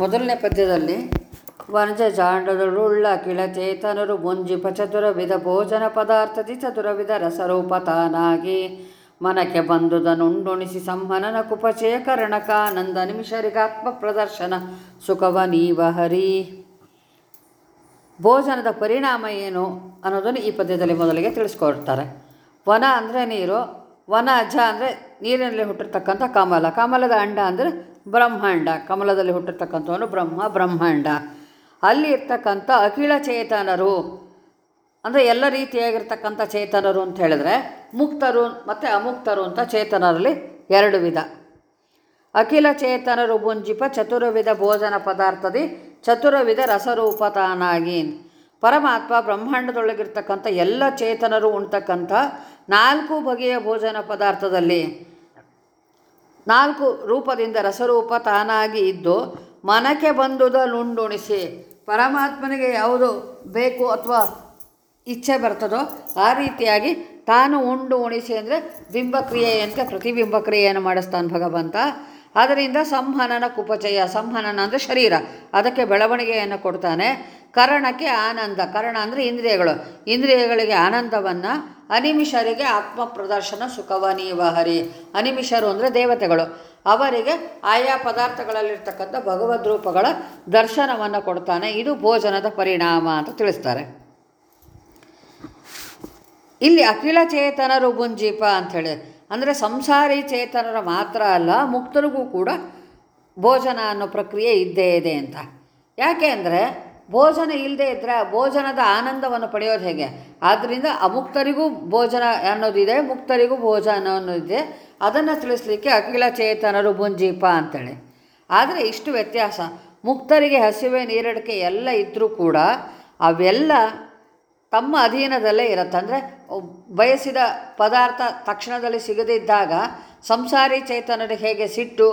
ಮೊದಲನೇ ಪದ್ಯದಲ್ಲಿ ವನಜ ಜಾಂಡದಳುಳ್ಳ ಕಿಳಚೇತನರು ಮುಂಜಿಪ ಚತುರವಿಧ ಭೋಜನ ಪದಾರ್ಥದಿ ಚತುರವಿಧ ರಸರೂಪ ತಾನಾಗಿ ಮನಕ್ಕೆ ಬಂದುದನ್ನುಣಿಸಿ ಸಂಹನನ ಕುಪಚೇಕರಣಕಾನಂದ ನಿಮಿಷರಿಗಾತ್ಮ ಪ್ರದರ್ಶನ ಸುಖವ ನೀವ ಹರಿ. ಭೋಜನದ ಪರಿಣಾಮ ಏನು ಅನ್ನೋದನ್ನು ಈ ಪದ್ಯದಲ್ಲಿ ಮೊದಲಿಗೆ ತಿಳಿಸ್ಕೊಡ್ತಾರೆ. ವನ ಅಂದರೆ ನೀರು, ವನ ಅಜ ಅಂದರೆ ನೀರಿನಲ್ಲಿ ಹುಟ್ಟಿರ್ತಕ್ಕಂಥ ಕಮಲ. ಕಮಲದ ಅಂಡ ಅಂದರೆ ಬ್ರಹ್ಮಾಂಡ, ಕಮಲದಲ್ಲಿ ಹುಟ್ಟಿರ್ತಕ್ಕಂಥವನು ಬ್ರಹ್ಮ, ಬ್ರಹ್ಮಾಂಡ. ಅಲ್ಲಿ ಇರ್ತಕ್ಕಂಥ ಅಖಿಳ ಚೇತನರು, ಅಂದರೆ ಎಲ್ಲ ರೀತಿಯಾಗಿರ್ತಕ್ಕಂಥ ಚೇತನರು ಅಂತ ಹೇಳಿದ್ರೆ ಮುಕ್ತರು ಮತ್ತು ಅಮುಕ್ತರು ಅಂತ ಚೇತನರಲ್ಲಿ ಎರಡು ವಿಧ. ಅಖಿಲ ಚೇತನರು ಬುಂಜಿಪ ಚತುರ್ವಿಧ ಭೋಜನ ಪದಾರ್ಥದಿ, ಚತುರ್ವಿಧ ರಸರೂಪತಾನಾಗಿ. ಪರಮಾತ್ಮ ಬ್ರಹ್ಮಾಂಡದೊಳಗಿರ್ತಕ್ಕಂಥ ಎಲ್ಲ ಚೇತನರು ಉಣ್ತಕ್ಕಂಥ ನಾಲ್ಕು ಬಗೆಯ ಭೋಜನ ಪದಾರ್ಥದಲ್ಲಿ ನಾಲ್ಕು ರೂಪದಿಂದ ರಸರೂಪ ತಾನಾಗಿ ಇದ್ದು ಮನಕ್ಕೆ ಬಂದುದಲುಂಡುಣಿಸಿ ಪರಮಾತ್ಮನಿಗೆ ಯಾವುದು ಬೇಕು ಅಥವಾ ಇಚ್ಛೆ ಬರ್ತದೋ ಆ ರೀತಿಯಾಗಿ ತಾನು ಉಂಡು ಉಣಿಸಿ ಅಂದರೆ ಬಿಂಬಕ್ರಿಯೆಯಂತೆ ಪ್ರತಿಬಿಂಬ ಕ್ರಿಯೆಯನ್ನು ಮಾಡಿಸ್ತಾನೆ ಭಗವಂತ. ಅದರಿಂದ ಸಂಹನನ ಕುಪಚಯ, ಸಂಹನನ ಅಂದರೆ ಶರೀರ. ಅದಕ್ಕೆ ಬೆಳವಣಿಗೆಯನ್ನು ಕೊಡ್ತಾನೆ. ಕರಣಕ್ಕೆ ಆನಂದ. ಕರಣ ಅಂದರೆ ಇಂದ್ರಿಯಗಳು. ಇಂದ್ರಿಯಗಳಿಗೆ ಆನಂದವನ್ನು ಅನಿಮಿಷರಿಗೆ ಆತ್ಮ ಪ್ರದರ್ಶನ ಸುಖವ ನೀವ ಅನಿಮಿಷರು ಅಂದರೆ ದೇವತೆಗಳು. ಅವರಿಗೆ ಆಯಾ ಪದಾರ್ಥಗಳಲ್ಲಿರ್ತಕ್ಕಂಥ ಭಗವದ್ ರೂಪಗಳ ದರ್ಶನವನ್ನು ಕೊಡ್ತಾನೆ. ಇದು ಭೋಜನದ ಪರಿಣಾಮ ಅಂತ ತಿಳಿಸ್ತಾರೆ. ಇಲ್ಲಿ ಅಖಿಲ ಚೇತನರು ಬುಂಜೀಪ ಅಂಥೇಳಿ. ಅಂದರೆ ಸಂಸಾರಿ ಚೇತನರು ಮಾತ್ರ ಅಲ್ಲ, ಮುಕ್ತರಿಗೂ ಕೂಡ ಭೋಜನ ಅನ್ನೋ ಪ್ರಕ್ರಿಯೆ ಇದ್ದೇ ಇದೆ ಅಂತ. ಯಾಕೆ ಅಂದರೆ ಭೋಜನ ಇಲ್ಲದೆ ಇದ್ದರೆ ಭೋಜನದ ಆನಂದವನ್ನು ಪಡೆಯೋದು ಹೇಗೆ? ಆದ್ದರಿಂದ ಅಮುಕ್ತರಿಗೂ ಭೋಜನ ಅನ್ನೋದಿದೆ, ಮುಕ್ತರಿಗೂ ಭೋಜನ ಅನ್ನೋದಿದೆ. ಅದನ್ನು ತಿಳಿಸ್ಲಿಕ್ಕೆ ಅಖಿಲ ಚೇತನರು ಬುಂಜೀಪ ಅಂತೇಳಿ. ಆದರೆ ಇಷ್ಟು ವ್ಯತ್ಯಾಸ. ಮುಕ್ತರಿಗೆ ಹಸಿವೆ, ನೀರಡಿಕೆ ಎಲ್ಲ ಇದ್ದರೂ ಕೂಡ ಅವೆಲ್ಲ ತಮ್ಮ ಅಧೀನದಲ್ಲೇ ಇರುತ್ತೆ. ಅಂದರೆ ಬಯಸಿದ ಪದಾರ್ಥ ತಕ್ಷಣದಲ್ಲಿ ಸಿಗದಿದ್ದಾಗ ಸಂಸಾರಿ ಚೇತನರಿಗೆ ಹೇಗೆ ಸಿಟ್ಟು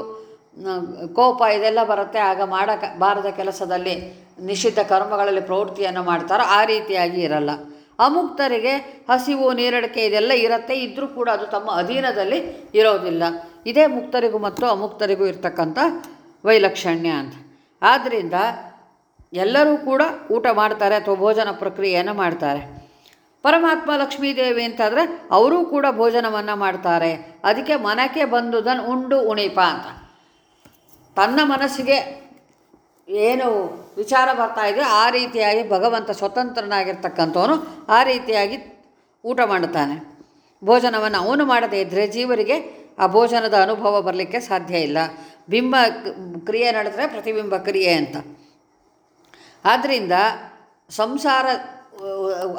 ಕೋಪ ಇದೆಲ್ಲ ಬರುತ್ತೆ. ಆಗ ಮಾಡಕ, ಬಾರದ ಕೆಲಸದಲ್ಲಿ ನಿಷಿದ್ಧ ಕರ್ಮಗಳಲ್ಲಿ ಪ್ರವೃತ್ತಿಯನ್ನು ಮಾಡ್ತಾರೋ ಆ ರೀತಿಯಾಗಿ ಇರಲ್ಲ. ಅಮುಕ್ತರಿಗೆ ಹಸಿವು, ನೀರಡಿಕೆ ಇದೆಲ್ಲ ಇರುತ್ತೆ. ಇದ್ದರೂ ಕೂಡ ಅದು ತಮ್ಮ ಅಧೀನದಲ್ಲಿ ಇರೋದಿಲ್ಲ. ಇದೇ ಮುಕ್ತರಿಗೂ ಮತ್ತು ಅಮುಕ್ತರಿಗೂ ಇರ್ತಕ್ಕಂಥ ವೈಲಕ್ಷಣ್ಯ ಅಂತ. ಆದ್ದರಿಂದ ಎಲ್ಲರೂ ಕೂಡ ಊಟ ಮಾಡ್ತಾರೆ ಅಥವಾ ಭೋಜನ ಪ್ರಕ್ರಿಯೆಯನ್ನು ಮಾಡ್ತಾರೆ. ಪರಮಾತ್ಮ ಲಕ್ಷ್ಮೀದೇವಿ ಅಂತಂದರೆ ಅವರೂ ಕೂಡ ಭೋಜನವನ್ನು ಮಾಡ್ತಾರೆ. ಅದಕ್ಕೆ ಮನಕ್ಕೆ ಬಂದುದನ್ನು ಉಂಡು ಉಣಿಪ ಅಂತ. ತನ್ನ ಮನಸ್ಸಿಗೆ ಏನು ವಿಚಾರ ಬರ್ತಾ ಇದೆ ಆ ರೀತಿಯಾಗಿ ಭಗವಂತ ಸ್ವತಂತ್ರನಾಗಿರ್ತಕ್ಕಂಥವನು ಆ ರೀತಿಯಾಗಿ ಊಟ ಮಾಡುತ್ತಾನೆ. ಭೋಜನವನ್ನು ಅವನು ಮಾಡದೇ ಇದ್ದರೆ ಜೀವರಿಗೆ ಆ ಭೋಜನದ ಅನುಭವ ಬರಲಿಕ್ಕೆ ಸಾಧ್ಯ ಇಲ್ಲ. ಬಿಂಬ ಕ್ರಿಯೆ ನಡೆದರೆ ಪ್ರತಿಬಿಂಬ ಕ್ರಿಯೆ ಅಂತ. ಆದ್ದರಿಂದ ಸಂಸಾರ,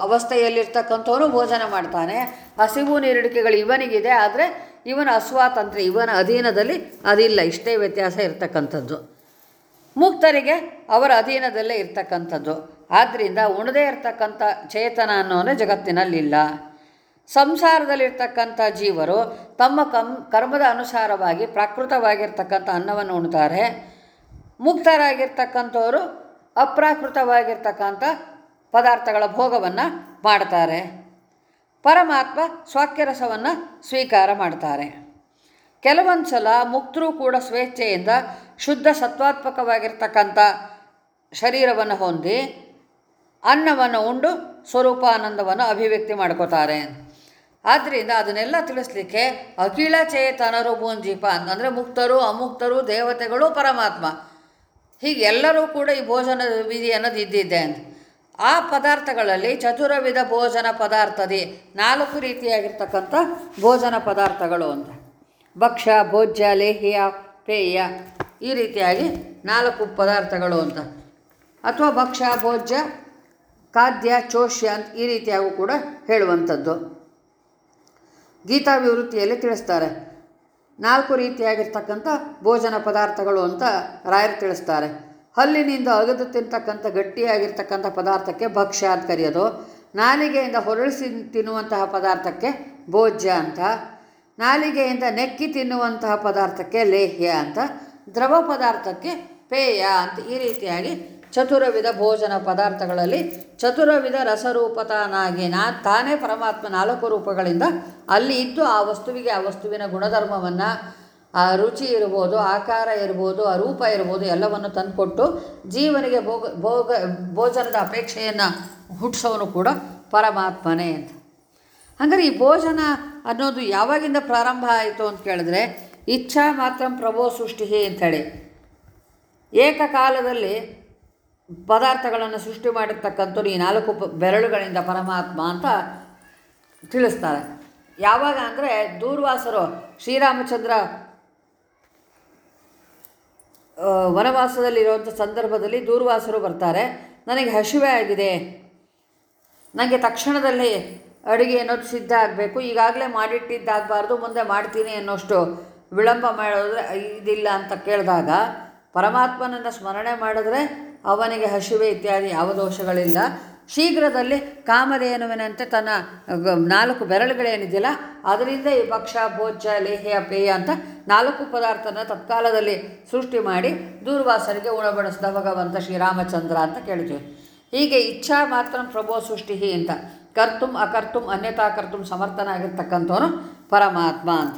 ಅವಸ್ಥೆಯಲ್ಲಿರ್ತಕ್ಕಂಥವನು ಭೋಜನ ಮಾಡ್ತಾನೆ. ಹಸಿವು ನೀರಿಡಿಕೆಗಳು ಇವನಿಗಿದೆ, ಆದರೆ ಇವನ ಅಸ್ವಾತಂತ್ರ್ಯ ಇವನ ಅಧೀನದಲ್ಲಿ ಅದಿಲ್ಲ. ಇಷ್ಟೇ ವ್ಯತ್ಯಾಸ ಇರ್ತಕ್ಕಂಥದ್ದು. ಮುಕ್ತರಿಗೆ ಅವರ ಅಧೀನದಲ್ಲೇ ಇರ್ತಕ್ಕಂಥದ್ದು. ಆದ್ದರಿಂದ ಉಣದೇ ಇರ್ತಕ್ಕಂಥ ಚೇತನ ಅನ್ನೋನೇ ಜಗತ್ತಿನಲ್ಲಿಲ್ಲ. ಸಂಸಾರದಲ್ಲಿರ್ತಕ್ಕಂಥ ಜೀವರು ತಮ್ಮ ಕಮ್ ಕರ್ಮದ ಅನುಸಾರವಾಗಿ ಪ್ರಾಕೃತವಾಗಿರ್ತಕ್ಕಂಥ ಅನ್ನವನ್ನು ಉಣ್ತಾರೆ. ಮುಕ್ತರಾಗಿರ್ತಕ್ಕಂಥವರು ಅಪ್ರಾಕೃತವಾಗಿರ್ತಕ್ಕಂಥ ಪದಾರ್ಥಗಳ ಭೋಗವನ್ನು ಮಾಡ್ತಾರೆ. ಪರಮಾತ್ಮ ಸ್ವಾಕ್ಯರಸವನ್ನು ಸ್ವೀಕಾರ ಮಾಡ್ತಾರೆ. ಕೆಲವೊಂದು ಸಲ ಮುಕ್ತರು ಕೂಡ ಸ್ವೇಚ್ಛೆಯಿಂದ ಶುದ್ಧ ಸತ್ವಾತ್ಮಕವಾಗಿರ್ತಕ್ಕಂಥ ಶರೀರವನ್ನು ಹೊಂದಿ ಅನ್ನವನ್ನು ಉಂಡು ಸ್ವರೂಪಾನಂದವನ್ನು ಅಭಿವ್ಯಕ್ತಿ ಮಾಡ್ಕೋತಾರೆ. ಆದ್ದರಿಂದ ಅದನ್ನೆಲ್ಲ ತಿಳಿಸ್ಲಿಕ್ಕೆ ಅಖಿಲ ಚೇತನರು ಬೂಂಜೀಪ ಅಂತಂದರೆ ಮುಕ್ತರು, ಅಮುಕ್ತರು, ದೇವತೆಗಳು, ಪರಮಾತ್ಮ. ಹೀಗೆ ಎಲ್ಲರೂ ಕೂಡ ಈ ಭೋಜನ ವಿಧಿ ಅನ್ನೋದು ಇದ್ದಿದ್ದೆ ಅಂತ. ಆ ಪದಾರ್ಥಗಳಲ್ಲಿ ಚತುರವಿಧ ಭೋಜನ ಪದಾರ್ಥದಿ ನಾಲ್ಕು ರೀತಿಯಾಗಿರ್ತಕ್ಕಂಥ ಭೋಜನ ಪದಾರ್ಥಗಳು ಅಂತ. ಭಕ್ಷ್ಯ, ಭೋಜ್ಯ, ಲೇಹ್ಯ, ಪೇಯ ಈ ರೀತಿಯಾಗಿ ನಾಲ್ಕು ಪದಾರ್ಥಗಳು ಅಂತ. ಅಥವಾ ಭಕ್ಷ್ಯ ಭೋಜ್ಯ, ಖಾದ್ಯ, ಚೋಷ್ಯ ಅಂತ ಈ ರೀತಿಯಾಗೂ ಕೂಡ ಹೇಳುವಂಥದ್ದು. ಗೀತಾಭಿವೃತ್ತಿಯಲ್ಲಿ ತಿಳಿಸ್ತಾರೆ. ನಾಲ್ಕು ರೀತಿಯಾಗಿರ್ತಕ್ಕಂಥ ಭೋಜನ ಪದಾರ್ಥಗಳು ಅಂತ ರಾಯರು ತಿಳಿಸ್ತಾರೆ. ಹಲ್ಲಿನಿಂದ ಅಗದು ತಿಂತಕ್ಕಂಥ ಗಟ್ಟಿಯಾಗಿರ್ತಕ್ಕಂಥ ಪದಾರ್ಥಕ್ಕೆ ಭಕ್ಷ್ಯ ಅಂತ ಕರೆಯೋದು. ನಾಲಿಗೆಯಿಂದ ಹೊರಳಿಸಿ ತಿನ್ನುವಂತಹ ಪದಾರ್ಥಕ್ಕೆ ಭೋಜ್ಯ ಅಂತ. ನಾಲಿಗೆಯಿಂದ ನೆಕ್ಕಿ ತಿನ್ನುವಂತಹ ಪದಾರ್ಥಕ್ಕೆ ಲೇಹ್ಯ ಅಂತ. ದ್ರವ ಪದಾರ್ಥಕ್ಕೆ ಪೇಯ ಅಂತ ಈ ರೀತಿಯಾಗಿ ಚತುರವಿಧ ಭೋಜನ ಪದಾರ್ಥಗಳಲ್ಲಿ ಚತುರವಿಧ ರಸರೂಪತಾನಾಗಿ ನಾ ತಾನೇ ಪರಮಾತ್ಮ ನಾಲ್ಕು ರೂಪಗಳಿಂದ ಅಲ್ಲಿ ಇದ್ದು ಆ ವಸ್ತುವಿಗೆ ಆ ವಸ್ತುವಿನ ಗುಣಧರ್ಮವನ್ನು, ಆ ರುಚಿ ಇರ್ಬೋದು, ಆಕಾರ ಇರ್ಬೋದು, ಆ ರೂಪ ಇರ್ಬೋದು, ಎಲ್ಲವನ್ನು ತಂದುಕೊಟ್ಟು ಜೀವನಿಗೆ ಭೋಗ ಭೋಗ, ಭೋಜನದ ಅಪೇಕ್ಷೆಯನ್ನು ಹುಟ್ಟಿಸೋನು ಕೂಡ ಪರಮಾತ್ಮನೇ ಅಂತ. ಹಂಗಾರೆ ಈ ಭೋಜನ ಅನ್ನೋದು ಯಾವಾಗಿಂದ ಪ್ರಾರಂಭ ಆಯಿತು ಅಂತ ಕೇಳಿದ್ರೆ ಇಚ್ಛಾ ಮಾತ್ರ ಪ್ರಭೋ ಸೃಷ್ಟಿ ಅಂಥೇಳಿ. ಏಕಕಾಲದಲ್ಲಿ ಪದಾರ್ಥಗಳನ್ನು ಸೃಷ್ಟಿ ಮಾಡಿರ್ತಕ್ಕಂಥ ಈ ನಾಲ್ಕು ಬೆರಳುಗಳಿಂದ ಪರಮಾತ್ಮ ಅಂತ ತಿಳಿಸ್ತಾರೆ. ಯಾವಾಗ ಅಂದರೆ ದೂರ್ವಾಸರು ಶ್ರೀರಾಮಚಂದ್ರ ವನವಾಸದಲ್ಲಿರುವಂಥ ಸಂದರ್ಭದಲ್ಲಿ ದೂರ್ವಾಸರು ಬರ್ತಾರೆ. ನನಗೆ ಹಸಿವೆ ಆಗಿದೆ. ನನಗೆ ತಕ್ಷಣದಲ್ಲಿ ಅಡುಗೆ ಅನ್ನೋದು ಸಿದ್ಧ ಆಗಬೇಕು. ಈಗಾಗಲೇ ಮಾಡಿಟ್ಟಿದ್ದಾಗಬಾರ್ದು, ಮುಂದೆ ಮಾಡ್ತೀನಿ ಅನ್ನೋಷ್ಟು ವಿಳಂಬ ಮಾಡಿದ್ರೆ ಇದಿಲ್ಲ ಅಂತ ಕೇಳಿದಾಗ ಪರಮಾತ್ಮನನ್ನು ಸ್ಮರಣೆ ಮಾಡಿದ್ರೆ ಅವನಿಗೆ ಹಸಿವೆ ಇತ್ಯಾದಿ ಯಾವ ದೋಷಗಳಿಲ್ಲ. ಶೀಘ್ರದಲ್ಲಿ ಕಾಮಧೇನುವಿನಂತೆ ತನ್ನ ನಾಲ್ಕು ಬೆರಳುಗಳೇನಿದೆಯಲ್ಲ ಅದರಿಂದ ಈ ಭಕ್ಷ ಭೋಜ ಲೇಹ್ಯ, ಪೇಯ ಅಂತ ನಾಲ್ಕು ಪದಾರ್ಥನ ತತ್ಕಾಲದಲ್ಲಿ ಸೃಷ್ಟಿ ಮಾಡಿ ದೂರ್ವಾಸರಿಗೆ ಉಣಬಡಿಸಿದ ಭಗವಂತ ಶ್ರೀರಾಮಚಂದ್ರ ಅಂತ ಕೇಳ್ತೀವಿ ಹೀಗೆ ಇಚ್ಛಾ ಮಾತ್ರ ಪ್ರಭೋ ಸೃಷ್ಟಿ ಅಂತ. ಕರ್ತುಂ ಅಕರ್ತುಂ ಅನ್ಯತಾ ಕರ್ತುಂ ಸಮರ್ಥನಾಗಿರ್ತಕ್ಕಂಥವನು ಪರಮಾತ್ಮ ಅಂತ.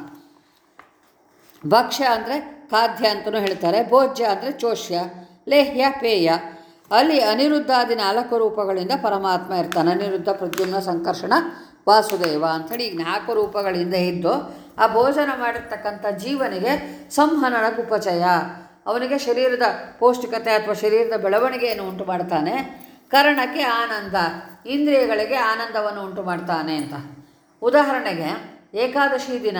ಭಕ್ಷ್ಯ ಅಂದರೆ ಖಾದ್ಯ ಅಂತಲೂ ಹೇಳ್ತಾರೆ, ಭೋಜ್ಯ ಅಂದರೆ ಚೋಷ್ಯ, ಲೇಹ್ಯ, ಪೇಯ. ಅಲ್ಲಿ ಅನಿರುದ್ಧಾದಿ ನಾಲ್ಕು ರೂಪಗಳಿಂದ ಪರಮಾತ್ಮ ಇರ್ತಾನೆ. ಅನಿರುದ್ಧ, ಪ್ರದ್ಯುಮ್ನ, ಸಂಕರ್ಷಣ, ವಾಸುದೇವ ಅಂಥೇಳಿ ಈಗ ನಾಲ್ಕು ರೂಪಗಳಿಂದ ಇದ್ದು ಆ ಭೋಜನ ಮಾಡಿರ್ತಕ್ಕಂಥ ಜೀವನಿಗೆ ಸಂಹನನ ಉಪಚಯ ಅವನಿಗೆ ಶರೀರದ ಪೌಷ್ಟಿಕತೆ ಅಥವಾ ಶರೀರದ ಬೆಳವಣಿಗೆಯನ್ನು ಉಂಟು ಮಾಡ್ತಾನೆ. ಕರ್ಣಕ್ಕೆ ಆನಂದ, ಇಂದ್ರಿಯಗಳಿಗೆ ಆನಂದವನ್ನು ಉಂಟು ಮಾಡ್ತಾನೆ ಅಂತ. ಉದಾಹರಣೆಗೆ ಏಕಾದಶಿ ದಿನ.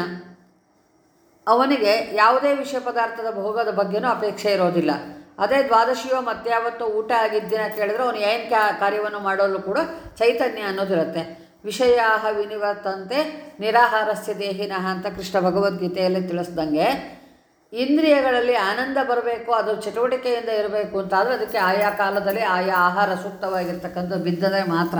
ಅವನಿಗೆ ಯಾವುದೇ ವಿಷಯ ಪದಾರ್ಥದ ಭೋಗದ ಬಗ್ಗೆನೂ ಅಪೇಕ್ಷೆ ಇರೋದಿಲ್ಲ. ಅದೇ ದ್ವಾದಶಿಯೋ ಮಧ್ಯಾವತ್ತೋ ಊಟ ಆಗಿದ್ದೀನ ದಿನ ಕೇಳಿದ್ರೆ ಅವನು ಏನು ಕ್ಯಾ ಕಾರ್ಯವನ್ನು ಮಾಡಲು ಕೂಡ ಚೈತನ್ಯ ಅನ್ನೋದಿರುತ್ತೆ. ವಿಷಯ ವಿನಿವರ್ತಂತೆ ನಿರಾಹಾರಸ್ಯ ದೇಹಿನಃ ಅಂತ ಕೃಷ್ಣ ಭಗವದ್ಗೀತೆಯಲ್ಲಿ ತಿಳಿಸ್ದಂಗೆ, ಇಂದ್ರಿಯಗಳಲ್ಲಿ ಆನಂದ ಬರಬೇಕು, ಅದು ಚಟುವಟಿಕೆಯಿಂದ ಇರಬೇಕು ಅಂತಾದರೆ ಅದಕ್ಕೆ ಆಯಾ ಕಾಲದಲ್ಲಿ ಆಯಾ ಆಹಾರ ಸೂಕ್ತವಾಗಿರ್ತಕ್ಕಂಥ ಬಿದ್ದದೆ ಮಾತ್ರ.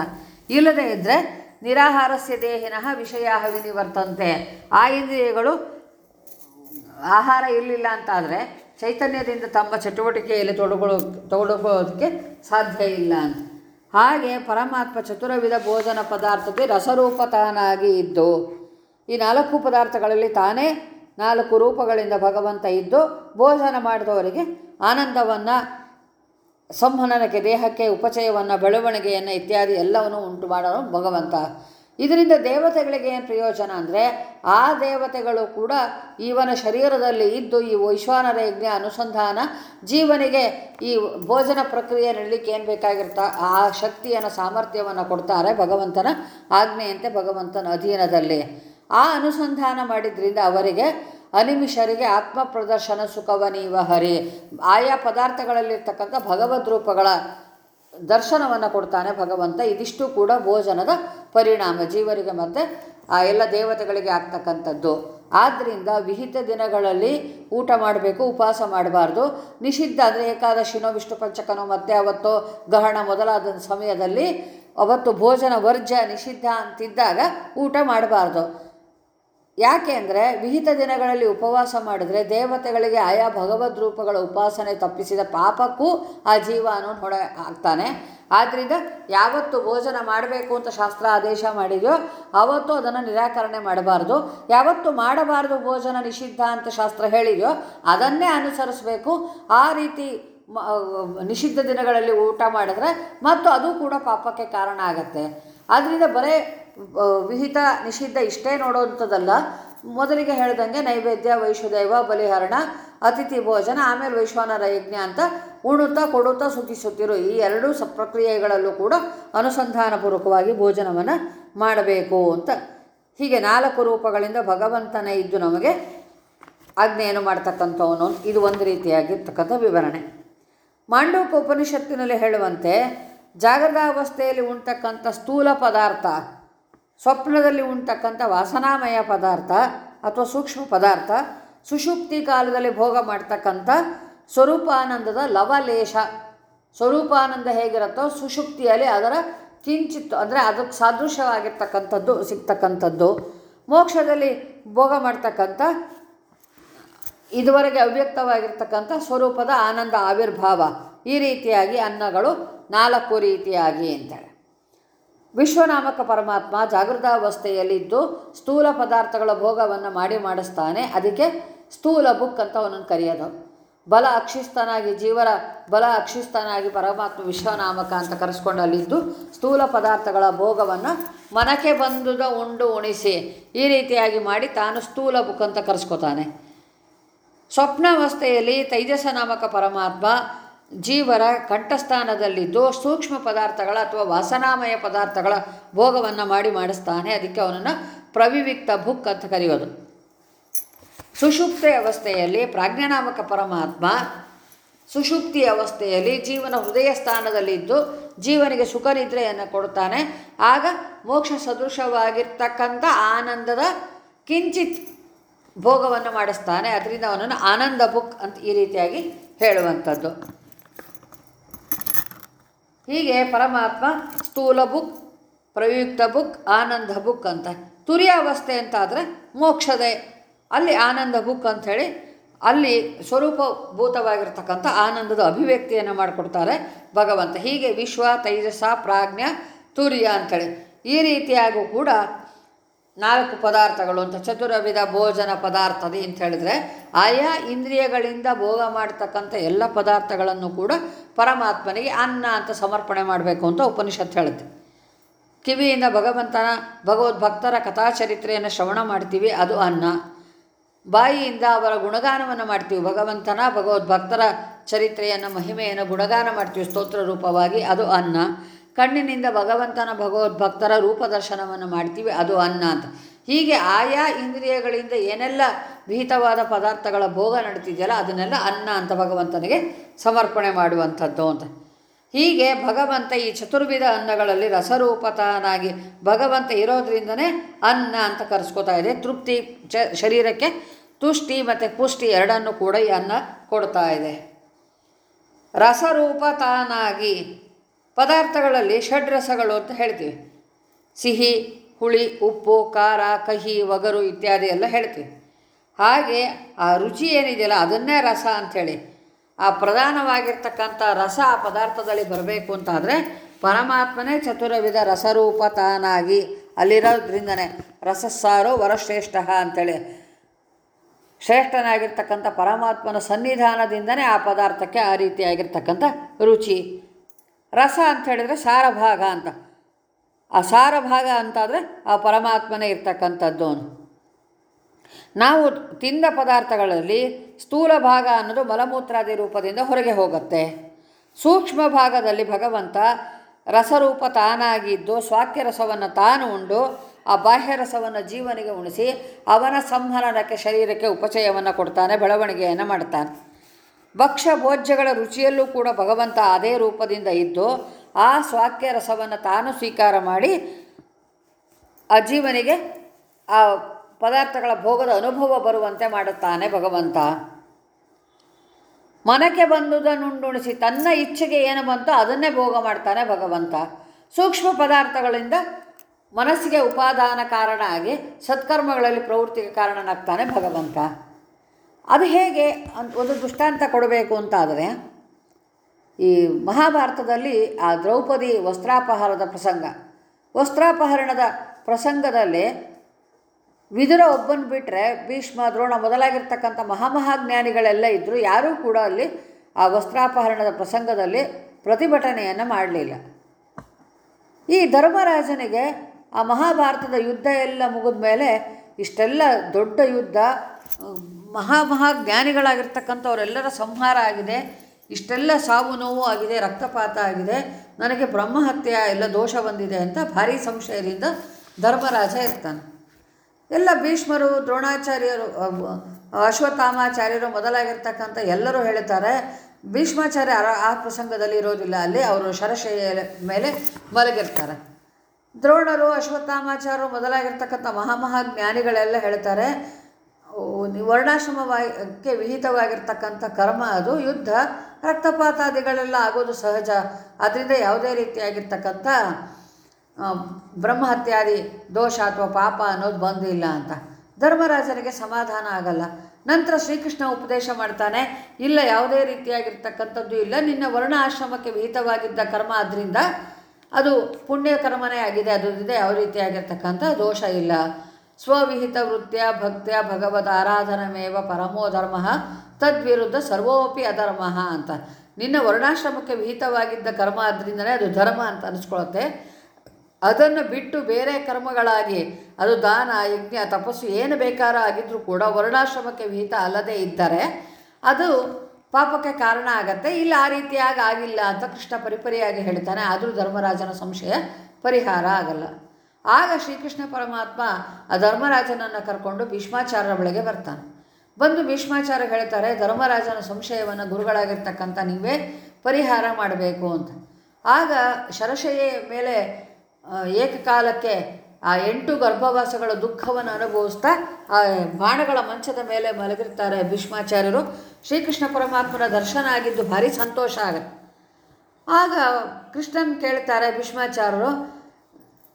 ಇಲ್ಲದೇ ಇದ್ದರೆ ನಿರಾಹಾರಸ್ಯ ದೇಹಿನಃ ವಿಷಯ ವಿನಿವರ್ತಂತೆ. ಆ ಇಂದ್ರಿಯಗಳು ಆಹಾರ ಇರಲಿಲ್ಲ ಅಂತಾದರೆ ಚೈತನ್ಯದಿಂದ ತಮ್ಮ ಚಟುವಟಿಕೆಯಲ್ಲಿ ತೊಡಗೊಳ್ಳೋ ತೊಡಗೋದಕ್ಕೆ ಸಾಧ್ಯ ಇಲ್ಲ ಅಂತ. ಹಾಗೆ ಪರಮಾತ್ಮ ಚತುರವಿಧ ಭೋಜನ ಪದಾರ್ಥಕ್ಕೆ ರಸರೂಪ ತಾನಾಗಿ ಇದ್ದು, ಈ ನಾಲ್ಕು ಪದಾರ್ಥಗಳಲ್ಲಿ ತಾನೇ ನಾಲ್ಕು ರೂಪಗಳಿಂದ ಭಗವಂತ ಇದ್ದು ಭೋಜನ ಮಾಡಿದವರಿಗೆ ಆನಂದವನ್ನು, ಸಂಹನನಕ್ಕೆ, ದೇಹಕ್ಕೆ, ಉಪಚಯವನ್ನು, ಬೆಳವಣಿಗೆಯನ್ನು ಇತ್ಯಾದಿ ಎಲ್ಲವನ್ನು ಉಂಟು ಮಾಡೋನು ಭಗವಂತ. ಇದರಿಂದ ದೇವತೆಗಳಿಗೆ ಏನು ಪ್ರಯೋಜನ ಅಂದರೆ ಆ ದೇವತೆಗಳು ಕೂಡ ಇವನ ಶರೀರದಲ್ಲಿ ಇದ್ದು ಈ ವೈಶ್ವಾನರ ಯಜ್ಞ ಅನುಸಂಧಾನ ಜೀವನಿಗೆ ಈ ಭೋಜನ ಪ್ರಕ್ರಿಯೆ ನಡಲಿಕ್ಕೆ ಏನು ಬೇಕಾಗಿರ್ತಾ ಆ ಶಕ್ತಿಯನ್ನು, ಸಾಮರ್ಥ್ಯವನ್ನು ಕೊಡ್ತಾರೆ ಭಗವಂತನ ಆಜ್ಞೆಯಂತೆ ಭಗವಂತನ ಅಧೀನದಲ್ಲಿ. ಆ ಅನುಸಂಧಾನ ಮಾಡಿದ್ರಿಂದ ಅವರಿಗೆ ಅನಿಮಿಷರಿಗೆ ಆತ್ಮ ಪ್ರದರ್ಶನ ಸುಖವನೀವ ಹರಿ. ಆಯಾ ಪದಾರ್ಥಗಳಲ್ಲಿರ್ತಕ್ಕಂಥ ಭಗವದ್ ರೂಪಗಳ ದರ್ಶನವನ್ನು ಕೊಡ್ತಾನೆ ಭಗವಂತ. ಇದಿಷ್ಟು ಕೂಡ ಭೋಜನದ ಪರಿಣಾಮ ಜೀವರಿಗೆ ಮತ್ತು ಆ ಎಲ್ಲ ದೇವತೆಗಳಿಗೆ ಆಗ್ತಕ್ಕಂಥದ್ದು. ಆದ್ದರಿಂದ ವಿಹಿತ ದಿನಗಳಲ್ಲಿ ಊಟ ಮಾಡಬೇಕು, ಉಪವಾಸ ಮಾಡಬಾರ್ದು. ನಿಷಿದ್ಧ ಅಂದರೆ ಏಕಾದಶಿನೋ ವಿಷ್ಣು ಪಂಚಕನೋ ಮತ್ತೆ ಅವತ್ತೋ ಗಹಣ ಮೊದಲಾದ ಸಮಯದಲ್ಲಿ ಅವತ್ತು ಭೋಜನ ವರ್ಜ ನಿಷಿದ್ಧ ಅಂತಿದ್ದಾಗ ಊಟ ಮಾಡಬಾರ್ದು. ಯಾಕೆ ಅಂದರೆ ವಿಹಿತ ದಿನಗಳಲ್ಲಿ ಉಪವಾಸ ಮಾಡಿದ್ರೆ ದೇವತೆಗಳಿಗೆ ಆಯಾ ಭಗವದ್ ರೂಪಗಳ ಉಪಾಸನೆ ತಪ್ಪಿಸಿದ ಪಾಪಕ್ಕೂ ಆ ಜೀವ ಅನ್ನೋನು ಹೊಡೆ ಆಗ್ತಾನೆ. ಆದ್ದರಿಂದ ಯಾವತ್ತು ಭೋಜನ ಮಾಡಬೇಕು ಅಂತ ಶಾಸ್ತ್ರ ಆದೇಶ ಮಾಡಿದೆಯೋ ಆವತ್ತು ಅದನ್ನು ನಿರಾಕರಣೆ ಮಾಡಬಾರ್ದು. ಯಾವತ್ತು ಮಾಡಬಾರ್ದು ಭೋಜನ ನಿಷಿದ್ಧ ಅಂತ ಶಾಸ್ತ್ರ ಹೇಳಿದೆಯೋ ಅದನ್ನೇ ಅನುಸರಿಸಬೇಕು. ಆ ರೀತಿ ನಿಷಿದ್ಧ ದಿನಗಳಲ್ಲಿ ಊಟ ಮಾಡಿದ್ರೆ ಮತ್ತು ಅದು ಕೂಡ ಪಾಪಕ್ಕೆ ಕಾರಣ ಆಗತ್ತೆ. ಆದ್ದರಿಂದ ಬರೇ ವಿಹಿತ ನಿಷಿದ್ಧ ಇಷ್ಟೇ ನೋಡೋವಂಥದ್ದಲ್ಲ ಮೊದಲಿಗೆ ಹೇಳ್ದಂಗೆ ನೈವೇದ್ಯ, ವೈಶ್ವದೇವ, ಬಲಿಹರಣ ಅತಿಥಿ ಭೋಜನ, ಆಮೇಲೆ ವೈಶ್ವಾನರ ಯಜ್ಞ ಅಂತ ಉಣುತ್ತಾ ಕೊಡುತ್ತಾ ಸುತಿಸುತ್ತಿರೋ ಈ ಎರಡೂ ಸ ಪ್ರಕ್ರಿಯೆಗಳಲ್ಲೂ ಕೂಡ ಅನುಸಂಧಾನಪೂರ್ವಕವಾಗಿ ಭೋಜನವನ್ನು ಮಾಡಬೇಕು ಅಂತ. ಹೀಗೆ ನಾಲ್ಕು ರೂಪಗಳಿಂದ ಭಗವಂತನೇ ಇದ್ದು ನಮಗೆ ಆಜ್ಞೆಯನ್ನು ಮಾಡ್ತಕ್ಕಂಥವನು. ಇದು ಒಂದು ರೀತಿಯಾಗಿರ್ತಕ್ಕಂಥ ವಿವರಣೆ. ಮಾಂಡೂಕ ಉಪನಿಷತ್ತಿನಲ್ಲಿ ಹೇಳುವಂತೆ ಜಾಗೃತಾವಸ್ಥೆಯಲ್ಲಿ ಉಣ್ತಕ್ಕಂಥ ಸ್ಥೂಲ ಪದಾರ್ಥ, ಸ್ವಪ್ನದಲ್ಲಿ ಉಣ್ತಕ್ಕಂಥ ವಾಸನಾಮಯ ಪದಾರ್ಥ ಅಥವಾ ಸೂಕ್ಷ್ಮ ಪದಾರ್ಥ ಸುಷುಪ್ತಿ ಕಾಲದಲ್ಲಿ ಭೋಗ ಮಾಡ್ತಕ್ಕಂಥ ಸ್ವರೂಪಾನಂದದ ಲವಲೇಶ. ಸ್ವರೂಪಾನಂದ ಹೇಗಿರುತ್ತೋ ಸುಷುಪ್ತಿಯಲ್ಲಿ ಅದರ ಕಿಂಚಿತ್ತು ಅಂದರೆ ಅದಕ್ಕೆ ಸಾದೃಶ್ಯವಾಗಿರ್ತಕ್ಕಂಥದ್ದು, ಸಿಗ್ತಕ್ಕಂಥದ್ದು. ಮೋಕ್ಷದಲ್ಲಿ ಭೋಗ ಮಾಡ್ತಕ್ಕಂಥ, ಇದುವರೆಗೆ ಅವ್ಯಕ್ತವಾಗಿರ್ತಕ್ಕಂಥ ಸ್ವರೂಪದ ಆನಂದ ಆವಿರ್ಭಾವ. ಈ ರೀತಿಯಾಗಿ ಅನ್ನಗಳು ನಾಲ್ಕು ರೀತಿಯಾಗಿ ಅಂತೇಳಿ. ವಿಶ್ವನಾಮಕ ಪರಮಾತ್ಮ ಜಾಗೃತಾವಸ್ಥೆಯಲ್ಲಿದ್ದು ಸ್ಥೂಲ ಪದಾರ್ಥಗಳ ಭೋಗವನ್ನು ಮಾಡಿ ಮಾಡಿಸ್ತಾನೆ. ಅದಕ್ಕೆ ಸ್ಥೂಲ ಬುಕ್ ಅಂತ ಅವನನ್ನು ಕರೆಯೋದು. ಬಲ ಅಕ್ಷಿಸ್ತನಾಗಿ ಜೀವರ ಬಲ ಅಕ್ಷಿಸ್ತನಾಗಿ ಪರಮಾತ್ಮ ವಿಶ್ವನಾಮಕ ಅಂತ ಕರೆಸ್ಕೊಂಡು ಅಲ್ಲಿದ್ದು ಸ್ಥೂಲ ಪದಾರ್ಥಗಳ ಭೋಗವನ್ನು ಮನಕ್ಕೆ ಬಂದುದ ಉಂಡು ಉಣಿಸಿ ಈ ರೀತಿಯಾಗಿ ಮಾಡಿ ತಾನು ಸ್ಥೂಲ ಬುಕ್ ಅಂತ ಕರೆಸ್ಕೊತಾನೆ. ಸ್ವಪ್ನಾವಸ್ಥೆಯಲ್ಲಿ ತೈಜಸ ನಾಮಕ ಪರಮಾತ್ಮ ಜೀವರ ಕಂಠಸ್ಥಾನದಲ್ಲಿದ್ದು ಸೂಕ್ಷ್ಮ ಪದಾರ್ಥಗಳ ಅಥವಾ ವಾಸನಾಮಯ ಪದಾರ್ಥಗಳ ಭೋಗವನ್ನು ಮಾಡಿ ಮಾಡಿಸ್ತಾನೆ. ಅದಕ್ಕೆ ಅವನನ್ನು ಪ್ರವಿವಿಕ್ತ ಬುಕ್ ಅಂತ ಕರೆಯೋದು. ಸುಷುಪ್ತಿ ಅವಸ್ಥೆಯಲ್ಲಿ ಪ್ರಾಜ್ಞಾನಾಮಕ ಪರಮಾತ್ಮ ಸುಷುಪ್ತಿ ಅವಸ್ಥೆಯಲ್ಲಿ ಜೀವನ ಹೃದಯ ಸ್ಥಾನದಲ್ಲಿದ್ದು ಜೀವನಿಗೆ ಸುಖ ನಿದ್ರೆಯನ್ನು ಕೊಡ್ತಾನೆ ಆಗ ಮೋಕ್ಷ ಸದೃಶವಾಗಿರ್ತಕ್ಕಂಥ ಆನಂದದ ಕಿಂಚಿತ್ ಭೋಗವನ್ನು ಮಾಡಿಸ್ತಾನೆ. ಅದರಿಂದ ಅವನನ್ನು ಆನಂದ ಬುಕ್ ಅಂತ ಈ ರೀತಿಯಾಗಿ ಹೇಳುವಂಥದ್ದು. ಹೀಗೆ ಪರಮಾತ್ಮ ಸ್ಥೂಲ ಬುಕ್, ಪ್ರಯುಕ್ತ ಬುಕ್, ಆನಂದ ಬುಕ್ ಅಂತ ತುರಿಯಾವಸ್ಥೆ ಅಂತಾದರೆ ಮೋಕ್ಷದೆ. ಅಲ್ಲಿ ಆನಂದ ಬುಕ್ ಅಂಥೇಳಿ ಅಲ್ಲಿ ಸ್ವರೂಪಭೂತವಾಗಿರ್ತಕ್ಕಂಥ ಆನಂದದ ಅಭಿವ್ಯಕ್ತಿಯನ್ನು ಮಾಡಿಕೊಡ್ತಾರೆ ಭಗವಂತ. ಹೀಗೆ ವಿಶ್ವ, ತೈಜಸ, ಪ್ರಾಜ್ಞ, ತುರ್ಯ ಅಂಥೇಳಿ ಈ ರೀತಿಯಾಗೂ ಕೂಡ ನಾಲ್ಕು ಪದಾರ್ಥಗಳು ಅಂತ ಚತುರವಿಧ ಭೋಜನ ಪದಾರ್ಥದಿ ಅಂತ ಹೇಳಿದರೆ ಆಯಾ ಇಂದ್ರಿಯಗಳಿಂದ ಭೋಗ ಮಾಡ್ತಕ್ಕಂಥ ಎಲ್ಲ ಪದಾರ್ಥಗಳನ್ನು ಕೂಡ ಪರಮಾತ್ಮನಿಗೆ ಅನ್ನ ಅಂತ ಸಮರ್ಪಣೆ ಮಾಡಬೇಕು ಅಂತ ಉಪನಿಷತ್ತು ಹೇಳುತ್ತೆ. ಕಿವಿಯಿಂದ ಭಗವಂತನ ಭಗವದ್ಭಕ್ತರ ಕಥಾಚರಿತ್ರೆಯನ್ನು ಶ್ರವಣ ಮಾಡ್ತೀವಿ, ಅದು ಅನ್ನ. ಬಾಯಿಯಿಂದ ಅವರ ಗುಣಗಾನವನ್ನು ಮಾಡ್ತೀವಿ. ಭಗವಂತನ ಭಗವದ್ಭಕ್ತರ ಚರಿತ್ರೆಯನ್ನು, ಮಹಿಮೆಯನ್ನು ಗುಣಗಾನ ಮಾಡ್ತೀವಿ ಸ್ತೋತ್ರ ರೂಪವಾಗಿ. ಅದು ಅನ್ನ. ಕಣ್ಣಿನಿಂದ ಭಗವಂತನ ಭಗವದ್ಭಕ್ತರ ರೂಪದರ್ಶನವನ್ನು ಮಾಡ್ತೀವಿ. ಅದು ಅನ್ನ ಅಂತ. ಹೀಗೆ ಆಯಾ ಇಂದ್ರಿಯಗಳಿಂದ ಏನೆಲ್ಲ ವಿಹಿತವಾದ ಪದಾರ್ಥಗಳ ಭೋಗ ನಡೀತಿದೆಯಲ್ಲ, ಅದನ್ನೆಲ್ಲ ಅನ್ನ ಅಂತ ಭಗವಂತನಿಗೆ ಸಮರ್ಪಣೆ ಮಾಡುವಂಥದ್ದು ಅಂತ. ಹೀಗೆ ಭಗವಂತ ಈ ಚತುರ್ವಿಧ ಅನ್ನಗಳಲ್ಲಿ ರಸರೂಪತನಾಗಿ ಭಗವಂತ ಇರೋದ್ರಿಂದನೇ ಅನ್ನ ಅಂತ ಕರೆಸ್ಕೋತಾ ಇದೆ. ತೃಪ್ತಿ ಶರೀರಕ್ಕೆ ತುಷ್ಟಿ ಮತ್ತು ಪುಷ್ಟಿ ಎರಡನ್ನು ಕೂಡ ಅನ್ನ ಕೊಡ್ತಾ ಇದೆ. ರಸರೂಪ ತಾನಾಗಿ ಪದಾರ್ಥಗಳಲ್ಲಿ ಷಡ್ರಸಗಳು ಅಂತ ಹೇಳ್ತೀವಿ. ಸಿಹಿ, ಹುಳಿ, ಉಪ್ಪು, ಖಾರ, ಕಹಿ, ಒಗರು ಇತ್ಯಾದಿ ಎಲ್ಲ ಹೇಳ್ತೀವಿ. ಹಾಗೆ ಆ ರುಚಿ ಏನಿದೆಯಲ್ಲ ಅದನ್ನೇ ರಸ ಅಂಥೇಳಿ. ಆ ಪ್ರಧಾನವಾಗಿರ್ತಕ್ಕಂಥ ರಸ ಆ ಪದಾರ್ಥದಲ್ಲಿ ಬರಬೇಕು ಅಂತಾದರೆ ಪರಮಾತ್ಮನೇ ಚತುರವಿಧ ರಸರೂಪ ತಾನಾಗಿ ಅಲ್ಲಿರೋದ್ರಿಂದನೇ ರಸಸ್ಸಾರೋ ವರಶ್ರೇಷ್ಠ ಅಂಥೇಳಿ ಶ್ರೇಷ್ಠನಾಗಿರ್ತಕ್ಕಂಥ ಪರಮಾತ್ಮನ ಸನ್ನಿಧಾನದಿಂದನೇ ಆ ಪದಾರ್ಥಕ್ಕೆ ಆ ರೀತಿಯಾಗಿರ್ತಕ್ಕಂಥ ರುಚಿ. ರಸ ಅಂತ ಹೇಳಿದರೆ ಸಾರಭಾಗ ಅಂತ. ಆ ಸಾರಭಾಗ ಅಂತಾದರೆ ಆ ಪರಮಾತ್ಮನೇ ಇರ್ತಕ್ಕಂಥದ್ದು ನಾವು ತಿಂದ ಪದಾರ್ಥಗಳಲ್ಲಿ ಸ್ಥೂಲ ಭಾಗ ಅನ್ನೋದು ಮಲಮೂತ್ರಾದಿ ರೂಪದಿಂದ ಹೊರಗೆ ಹೋಗುತ್ತೆ. ಸೂಕ್ಷ್ಮ ಭಾಗದಲ್ಲಿ ಭಗವಂತ ರಸರೂಪ ತಾನಾಗಿದ್ದು ಸ್ವಾಕ್ಯ ರಸವನ್ನು ತಾನು ಉಂಡು ಆ ಬಾಹ್ಯ ರಸವನ್ನು ಜೀವನಿಗೆ ಉಣಿಸಿ ಅವನ ಸಂಹನನಕ್ಕೆ ಶರೀರಕ್ಕೆ ಉಪಚಯವನ್ನು ಕೊಡ್ತಾನೆ, ಬೆಳವಣಿಗೆಯನ್ನು ಮಾಡ್ತಾನೆ. ಭಕ್ಷ್ಯ ಭೋಜ್ಯಗಳ ರುಚಿಯಲ್ಲೂ ಕೂಡ ಭಗವಂತ ಅದೇ ರೂಪದಿಂದ ಇದ್ದು ಆ ಸ್ವಾಕ್ಯ ರಸವನ್ನು ತಾನು ಸ್ವೀಕಾರ ಮಾಡಿ ಆ ಜೀವನಿಗೆ ಆ ಪದಾರ್ಥಗಳ ಭೋಗದ ಅನುಭವ ಬರುವಂತೆ ಮಾಡುತ್ತಾನೆ ಭಗವಂತ. ಮನಕ್ಕೆ ಬಂದುದನ್ನುಂಡುಣಿಸಿ ತನ್ನ ಇಚ್ಛೆಗೆ ಏನು ಬಂತೋ ಅದನ್ನೇ ಭೋಗ ಮಾಡ್ತಾನೆ ಭಗವಂತ. ಸೂಕ್ಷ್ಮ ಪದಾರ್ಥಗಳಿಂದ ಮನಸ್ಸಿಗೆ ಉಪಾದಾನ ಕಾರಣ ಆಗಿ ಸತ್ಕರ್ಮಗಳಲ್ಲಿ ಪ್ರವೃತ್ತಿಗೆ ಕಾರಣನಾಗ್ತಾನೆ ಭಗವಂತ. ಅದು ಹೇಗೆ ಅಂತ ಒಂದು ದೃಷ್ಟಾಂತ ಕೊಡಬೇಕು ಅಂತಾದರೆ, ಈ ಮಹಾಭಾರತದಲ್ಲಿ ಆ ದ್ರೌಪದಿ ವಸ್ತ್ರಾಪಹಾರದ ಪ್ರಸಂಗ. ವಸ್ತ್ರಾಪಹರಣದ ಪ್ರಸಂಗದಲ್ಲಿ ವಿದುರ ಒಬ್ಬನ ಬಿಟ್ಟರೆ ಭೀಷ್ಮ, ದ್ರೋಣ ಮೊದಲಾಗಿರ್ತಕ್ಕಂಥ ಮಹಾಮಹಾಜ್ಞಾನಿಗಳೆಲ್ಲ ಇದ್ದರೂ ಯಾರೂ ಕೂಡ ಅಲ್ಲಿ ಆ ವಸ್ತ್ರಾಪಹರಣದ ಪ್ರಸಂಗದಲ್ಲಿ ಪ್ರತಿಭಟನೆಯನ್ನು ಮಾಡಲಿಲ್ಲ. ಈ ಧರ್ಮರಾಜನಿಗೆ ಆ ಮಹಾಭಾರತದ ಯುದ್ಧ ಎಲ್ಲ ಮುಗಿದ ಮೇಲೆ ಇಷ್ಟೆಲ್ಲ ದೊಡ್ಡ ಯುದ್ಧ ಮಹಾಮಹಾಜ್ಞಾನಿಗಳಾಗಿರ್ತಕ್ಕಂಥವರೆಲ್ಲರ ಸಂಹಾರ ಆಗಿದೆ. ಇಷ್ಟೆಲ್ಲ ಸಾವು ನೋವು ಆಗಿದೆ, ರಕ್ತಪಾತ ಆಗಿದೆ. ನನಗೆ ಬ್ರಹ್ಮಹತ್ಯೆ ಎಲ್ಲ ದೋಷ ಬಂದಿದೆ ಅಂತ ಭಾರಿ ಸಂಶಯದಿಂದ ಧರ್ಮರಾಜ ಇರ್ತಾನೆ. ಎಲ್ಲ ಭೀಷ್ಮರು, ದ್ರೋಣಾಚಾರ್ಯರು, ಅಶ್ವತ್ಥಾಮಾಚಾರ್ಯರು ಮೊದಲಾಗಿರ್ತಕ್ಕಂಥ ಎಲ್ಲರೂ ಹೇಳ್ತಾರೆ, ಭೀಷ್ಮಾಚಾರ್ಯ ಆ ಪ್ರಸಂಗದಲ್ಲಿ ಇರೋದಿಲ್ಲ, ಅಲ್ಲಿ ಅವರು ಶರಶಯ ಮೇಲೆ ಮಲಗಿರ್ತಾರೆ. ದ್ರೋಣರು ಅಶ್ವತ್ಥಾಮಾಚಾರ್ಯರು ಮೊದಲಾಗಿರ್ತಕ್ಕಂಥ ಮಹಾಮಹಾಜ್ಞಾನಿಗಳೆಲ್ಲ ಹೇಳ್ತಾರೆ ವರ್ಣಾಶ್ರಮವಾಗಿ ವರ್ಣಾಶ್ರಮಕ್ಕೆ ವಿಹಿತವಾಗಿರ್ತಕ್ಕಂಥ ಕರ್ಮ ಅದು, ಯುದ್ಧ, ರಕ್ತಪಾತಾದಿಗಳೆಲ್ಲ ಆಗೋದು ಸಹಜ. ಅದರಿಂದ ಯಾವುದೇ ರೀತಿಯಾಗಿರ್ತಕ್ಕಂಥ ಬ್ರಹ್ಮಹತ್ಯಾದಿ ದೋಷ ಅಥವಾ ಪಾಪ ಅನ್ನೋದು ಬಂದಿಲ್ಲ ಅಂತ. ಧರ್ಮರಾಜನಿಗೆ ಸಮಾಧಾನ ಆಗಲ್ಲ. ನಂತರ ಶ್ರೀಕೃಷ್ಣ ಉಪದೇಶ ಮಾಡ್ತಾನೆ, ಇಲ್ಲ ಯಾವುದೇ ರೀತಿಯಾಗಿರ್ತಕ್ಕಂಥದ್ದು ಇಲ್ಲ, ನಿನ್ನ ವರ್ಣ ಆಶ್ರಮಕ್ಕೆ ವಿಹಿತವಾಗಿದ್ದ ಕರ್ಮ ಆದ್ದರಿಂದ ಅದು ಪುಣ್ಯಕರ್ಮನೇ ಆಗಿದೆ ಅದರಿಂದ ಯಾವ ರೀತಿಯಾಗಿರ್ತಕ್ಕಂಥ ದೋಷ ಇಲ್ಲ. ಸ್ವವಿಹಿತ ವೃತ್ಯ ಭಕ್ತ್ಯ ಭಗವದ ಆರಾಧನಮೇವ ಪರಮೋ ಧರ್ಮ ತದ್ವಿರುದ್ಧ ಸರ್ವೋಪಿ ಅಧರ್ಮ ಅಂತ. ನಿನ್ನ ವರ್ಣಾಶ್ರಮಕ್ಕೆ ವಿಹಿತವಾಗಿದ್ದ ಕರ್ಮ ಆದ್ದರಿಂದಲೇ ಅದು ಧರ್ಮ ಅಂತ ಅನಿಸ್ಕೊಳತ್ತೆ. ಅದನ್ನು ಬಿಟ್ಟು ಬೇರೆ ಕರ್ಮಗಳಾಗಿ, ಅದು ದಾನ, ಯಜ್ಞ, ತಪಸ್ಸು ಏನು ಬೇಕಾರ ಆಗಿದ್ದರೂ ಕೂಡ ವರ್ಣಾಶ್ರಮಕ್ಕೆ ವಿಹಿತ ಅಲ್ಲದೇ ಇದ್ದರೆ ಅದು ಪಾಪಕ್ಕೆ ಕಾರಣ ಆಗತ್ತೆ, ಇಲ್ಲ ಆ ರೀತಿಯಾಗಿ ಆಗಿಲ್ಲ ಅಂತ ಕೃಷ್ಣ ಪರಿಪರಿಯಾಗಿ ಹೇಳ್ತಾನೆ, ಆದರೂ ಧರ್ಮರಾಜನ ಸಂಶಯ ಪರಿಹಾರ ಆಗಲ್ಲ. ಆಗ ಶ್ರೀಕೃಷ್ಣ ಪರಮಾತ್ಮ ಆ ಧರ್ಮರಾಜನನ್ನು ಕರ್ಕೊಂಡು ಭೀಷ್ಮಾಚಾರ್ಯರ ಬಳಿಗೆ ಬರ್ತಾನೆ. ಬಂದು ಭೀಷ್ಮಾಚಾರ್ಯ ಹೇಳ್ತಾರೆ, ಧರ್ಮರಾಜನ ಸಂಶಯವನ್ನು ಗುರುಗಳಾಗಿರ್ತಕ್ಕಂಥ ನೀವೇ ಪರಿಹಾರ ಮಾಡಬೇಕು ಅಂತ. ಆಗ ಶರಶಯ ಮೇಲೆ ಏಕಕಾಲಕ್ಕೆ ಆ ಎಂಟು ಗರ್ಭವಾಸಗಳ ದುಃಖವನ್ನು ಅನುಭವಿಸ್ತಾ, ಆ ಬಾಣಗಳ ಮಂಚದ ಮೇಲೆ ಮಲಗಿರ್ತಾರೆ ಭೀಷ್ಮಾಚಾರ್ಯರು. ಶ್ರೀಕೃಷ್ಣ ಪರಮಾತ್ಮನ ದರ್ಶನ ಆಗಿದ್ದು ಭಾರಿ ಸಂತೋಷ ಆಗುತ್ತೆ. ಆಗ ಕೃಷ್ಣನ್ ಕೇಳ್ತಾರೆ ಭೀಷ್ಮಾಚಾರ್ಯರು,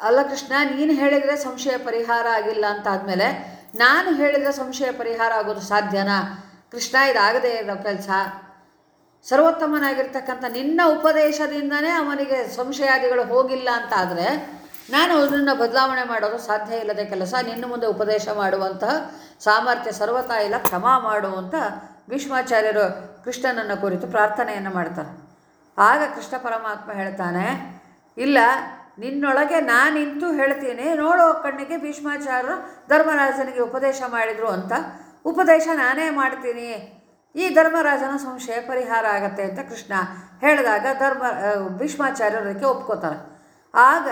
ಅಲ್ಲ ಕೃಷ್ಣ, ನೀನು ಹೇಳಿದರೆ ಸಂಶಯ ಪರಿಹಾರ ಆಗಿಲ್ಲ ಅಂತ ಆದಮೇಲೆ ನಾನು ಹೇಳಿದರೆ ಸಂಶಯ ಪರಿಹಾರ ಆಗೋದು ಸಾಧ್ಯನಾ? ಕೃಷ್ಣ, ಇದಾಗದೇ ಇರೋ ಕೆಲಸ. ಸರ್ವೋತ್ತಮನಾಗಿರ್ತಕ್ಕಂಥ ನಿನ್ನ ಉಪದೇಶದಿಂದನೇ ಅವನಿಗೆ ಸಂಶಯಾದಿಗಳು ಹೋಗಿಲ್ಲ ಅಂತ ಆದರೆ ನಾನು ಅದನ್ನು ಬದಲಾವಣೆ ಮಾಡೋದು ಸಾಧ್ಯ ಇಲ್ಲದೆ ಕೆಲಸ, ನಿನ್ನ ಮುಂದೆ ಉಪದೇಶ ಮಾಡುವಂತಹ ಸಾಮರ್ಥ್ಯ ಸರ್ವತಾ ಇಲ್ಲ, ಕ್ಷಮಾ ಮಾಡುವಂತ ಭೀಷ್ಮಾಚಾರ್ಯರು ಕೃಷ್ಣನನ್ನು ಕುರಿತು ಪ್ರಾರ್ಥನೆಯನ್ನು ಮಾಡ್ತಾರೆ. ಆಗ ಕೃಷ್ಣ ಪರಮಾತ್ಮ ಹೇಳ್ತಾನೆ, ಇಲ್ಲ, ನಿನ್ನೊಳಗೆ ನಾನಿಂತೂ ಹೇಳ್ತೀನಿ, ನೋಡೋ ಕಣ್ಣಿಗೆ ಭೀಷ್ಮಾಚಾರ್ಯರು ಧರ್ಮರಾಜನಿಗೆ ಉಪದೇಶ ಮಾಡಿದರು ಅಂತ. ಉಪದೇಶ ನಾನೇ ಮಾಡ್ತೀನಿ, ಈ ಧರ್ಮರಾಜನ ಸಂಶಯ ಪರಿಹಾರ ಆಗತ್ತೆ ಅಂತ ಕೃಷ್ಣ ಹೇಳಿದಾಗ ಧರ್ಮ ಭೀಷ್ಮಾಚಾರ್ಯರಕ್ಕೆ ಒಪ್ಕೋತಾರೆ. ಆಗ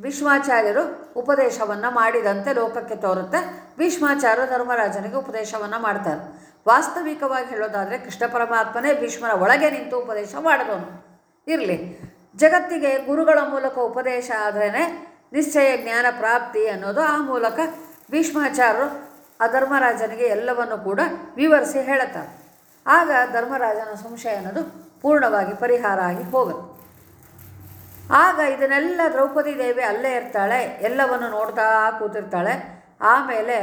ಭೀಷ್ಮಾಚಾರ್ಯರು ಉಪದೇಶವನ್ನು ಮಾಡಿದಂತೆ ಲೋಕಕ್ಕೆ ತೋರುತ್ತೆ. ಭೀಷ್ಮಾಚಾರ್ಯರು ಧರ್ಮರಾಜನಿಗೆ ಉಪದೇಶವನ್ನು ಮಾಡ್ತಾರೆ. ವಾಸ್ತವಿಕವಾಗಿ ಹೇಳೋದಾದರೆ ಕೃಷ್ಣ ಪರಮಾತ್ಮನೇ ಭೀಷ್ಮರ ಒಳಗೆ ನಿಂತು ಉಪದೇಶ ಮಾಡಿದವನು. ಇರಲಿ. ಜಗತ್ತಿಗೆ ಗುರುಗಳ ಮೂಲಕ ಉಪದೇಶ ಆದ್ರೇ ನಿಶ್ಚಯ ಜ್ಞಾನ ಪ್ರಾಪ್ತಿ ಅನ್ನೋದು ಆ ಮೂಲಕ ಭೀಷ್ಮಾಚಾರ್ಯರು ಆ ಧರ್ಮರಾಜನಿಗೆ ಎಲ್ಲವನ್ನು ಕೂಡ ವಿವರಿಸಿ ಹೇಳುತ್ತಾರೆ ಆಗ ಧರ್ಮರಾಜನ ಸಂಶಯ ಅನ್ನೋದು ಪೂರ್ಣವಾಗಿ ಪರಿಹಾರ ಆಗಿ ಹೋಗುತ್ತೆ. ಆಗ ಇದನ್ನೆಲ್ಲ ದ್ರೌಪದಿ ದೇವಿ ಅಲ್ಲೇ ಇರ್ತಾಳೆ, ಎಲ್ಲವನ್ನು ನೋಡ್ತಾ ಕೂತಿರ್ತಾಳೆ. ಆಮೇಲೆ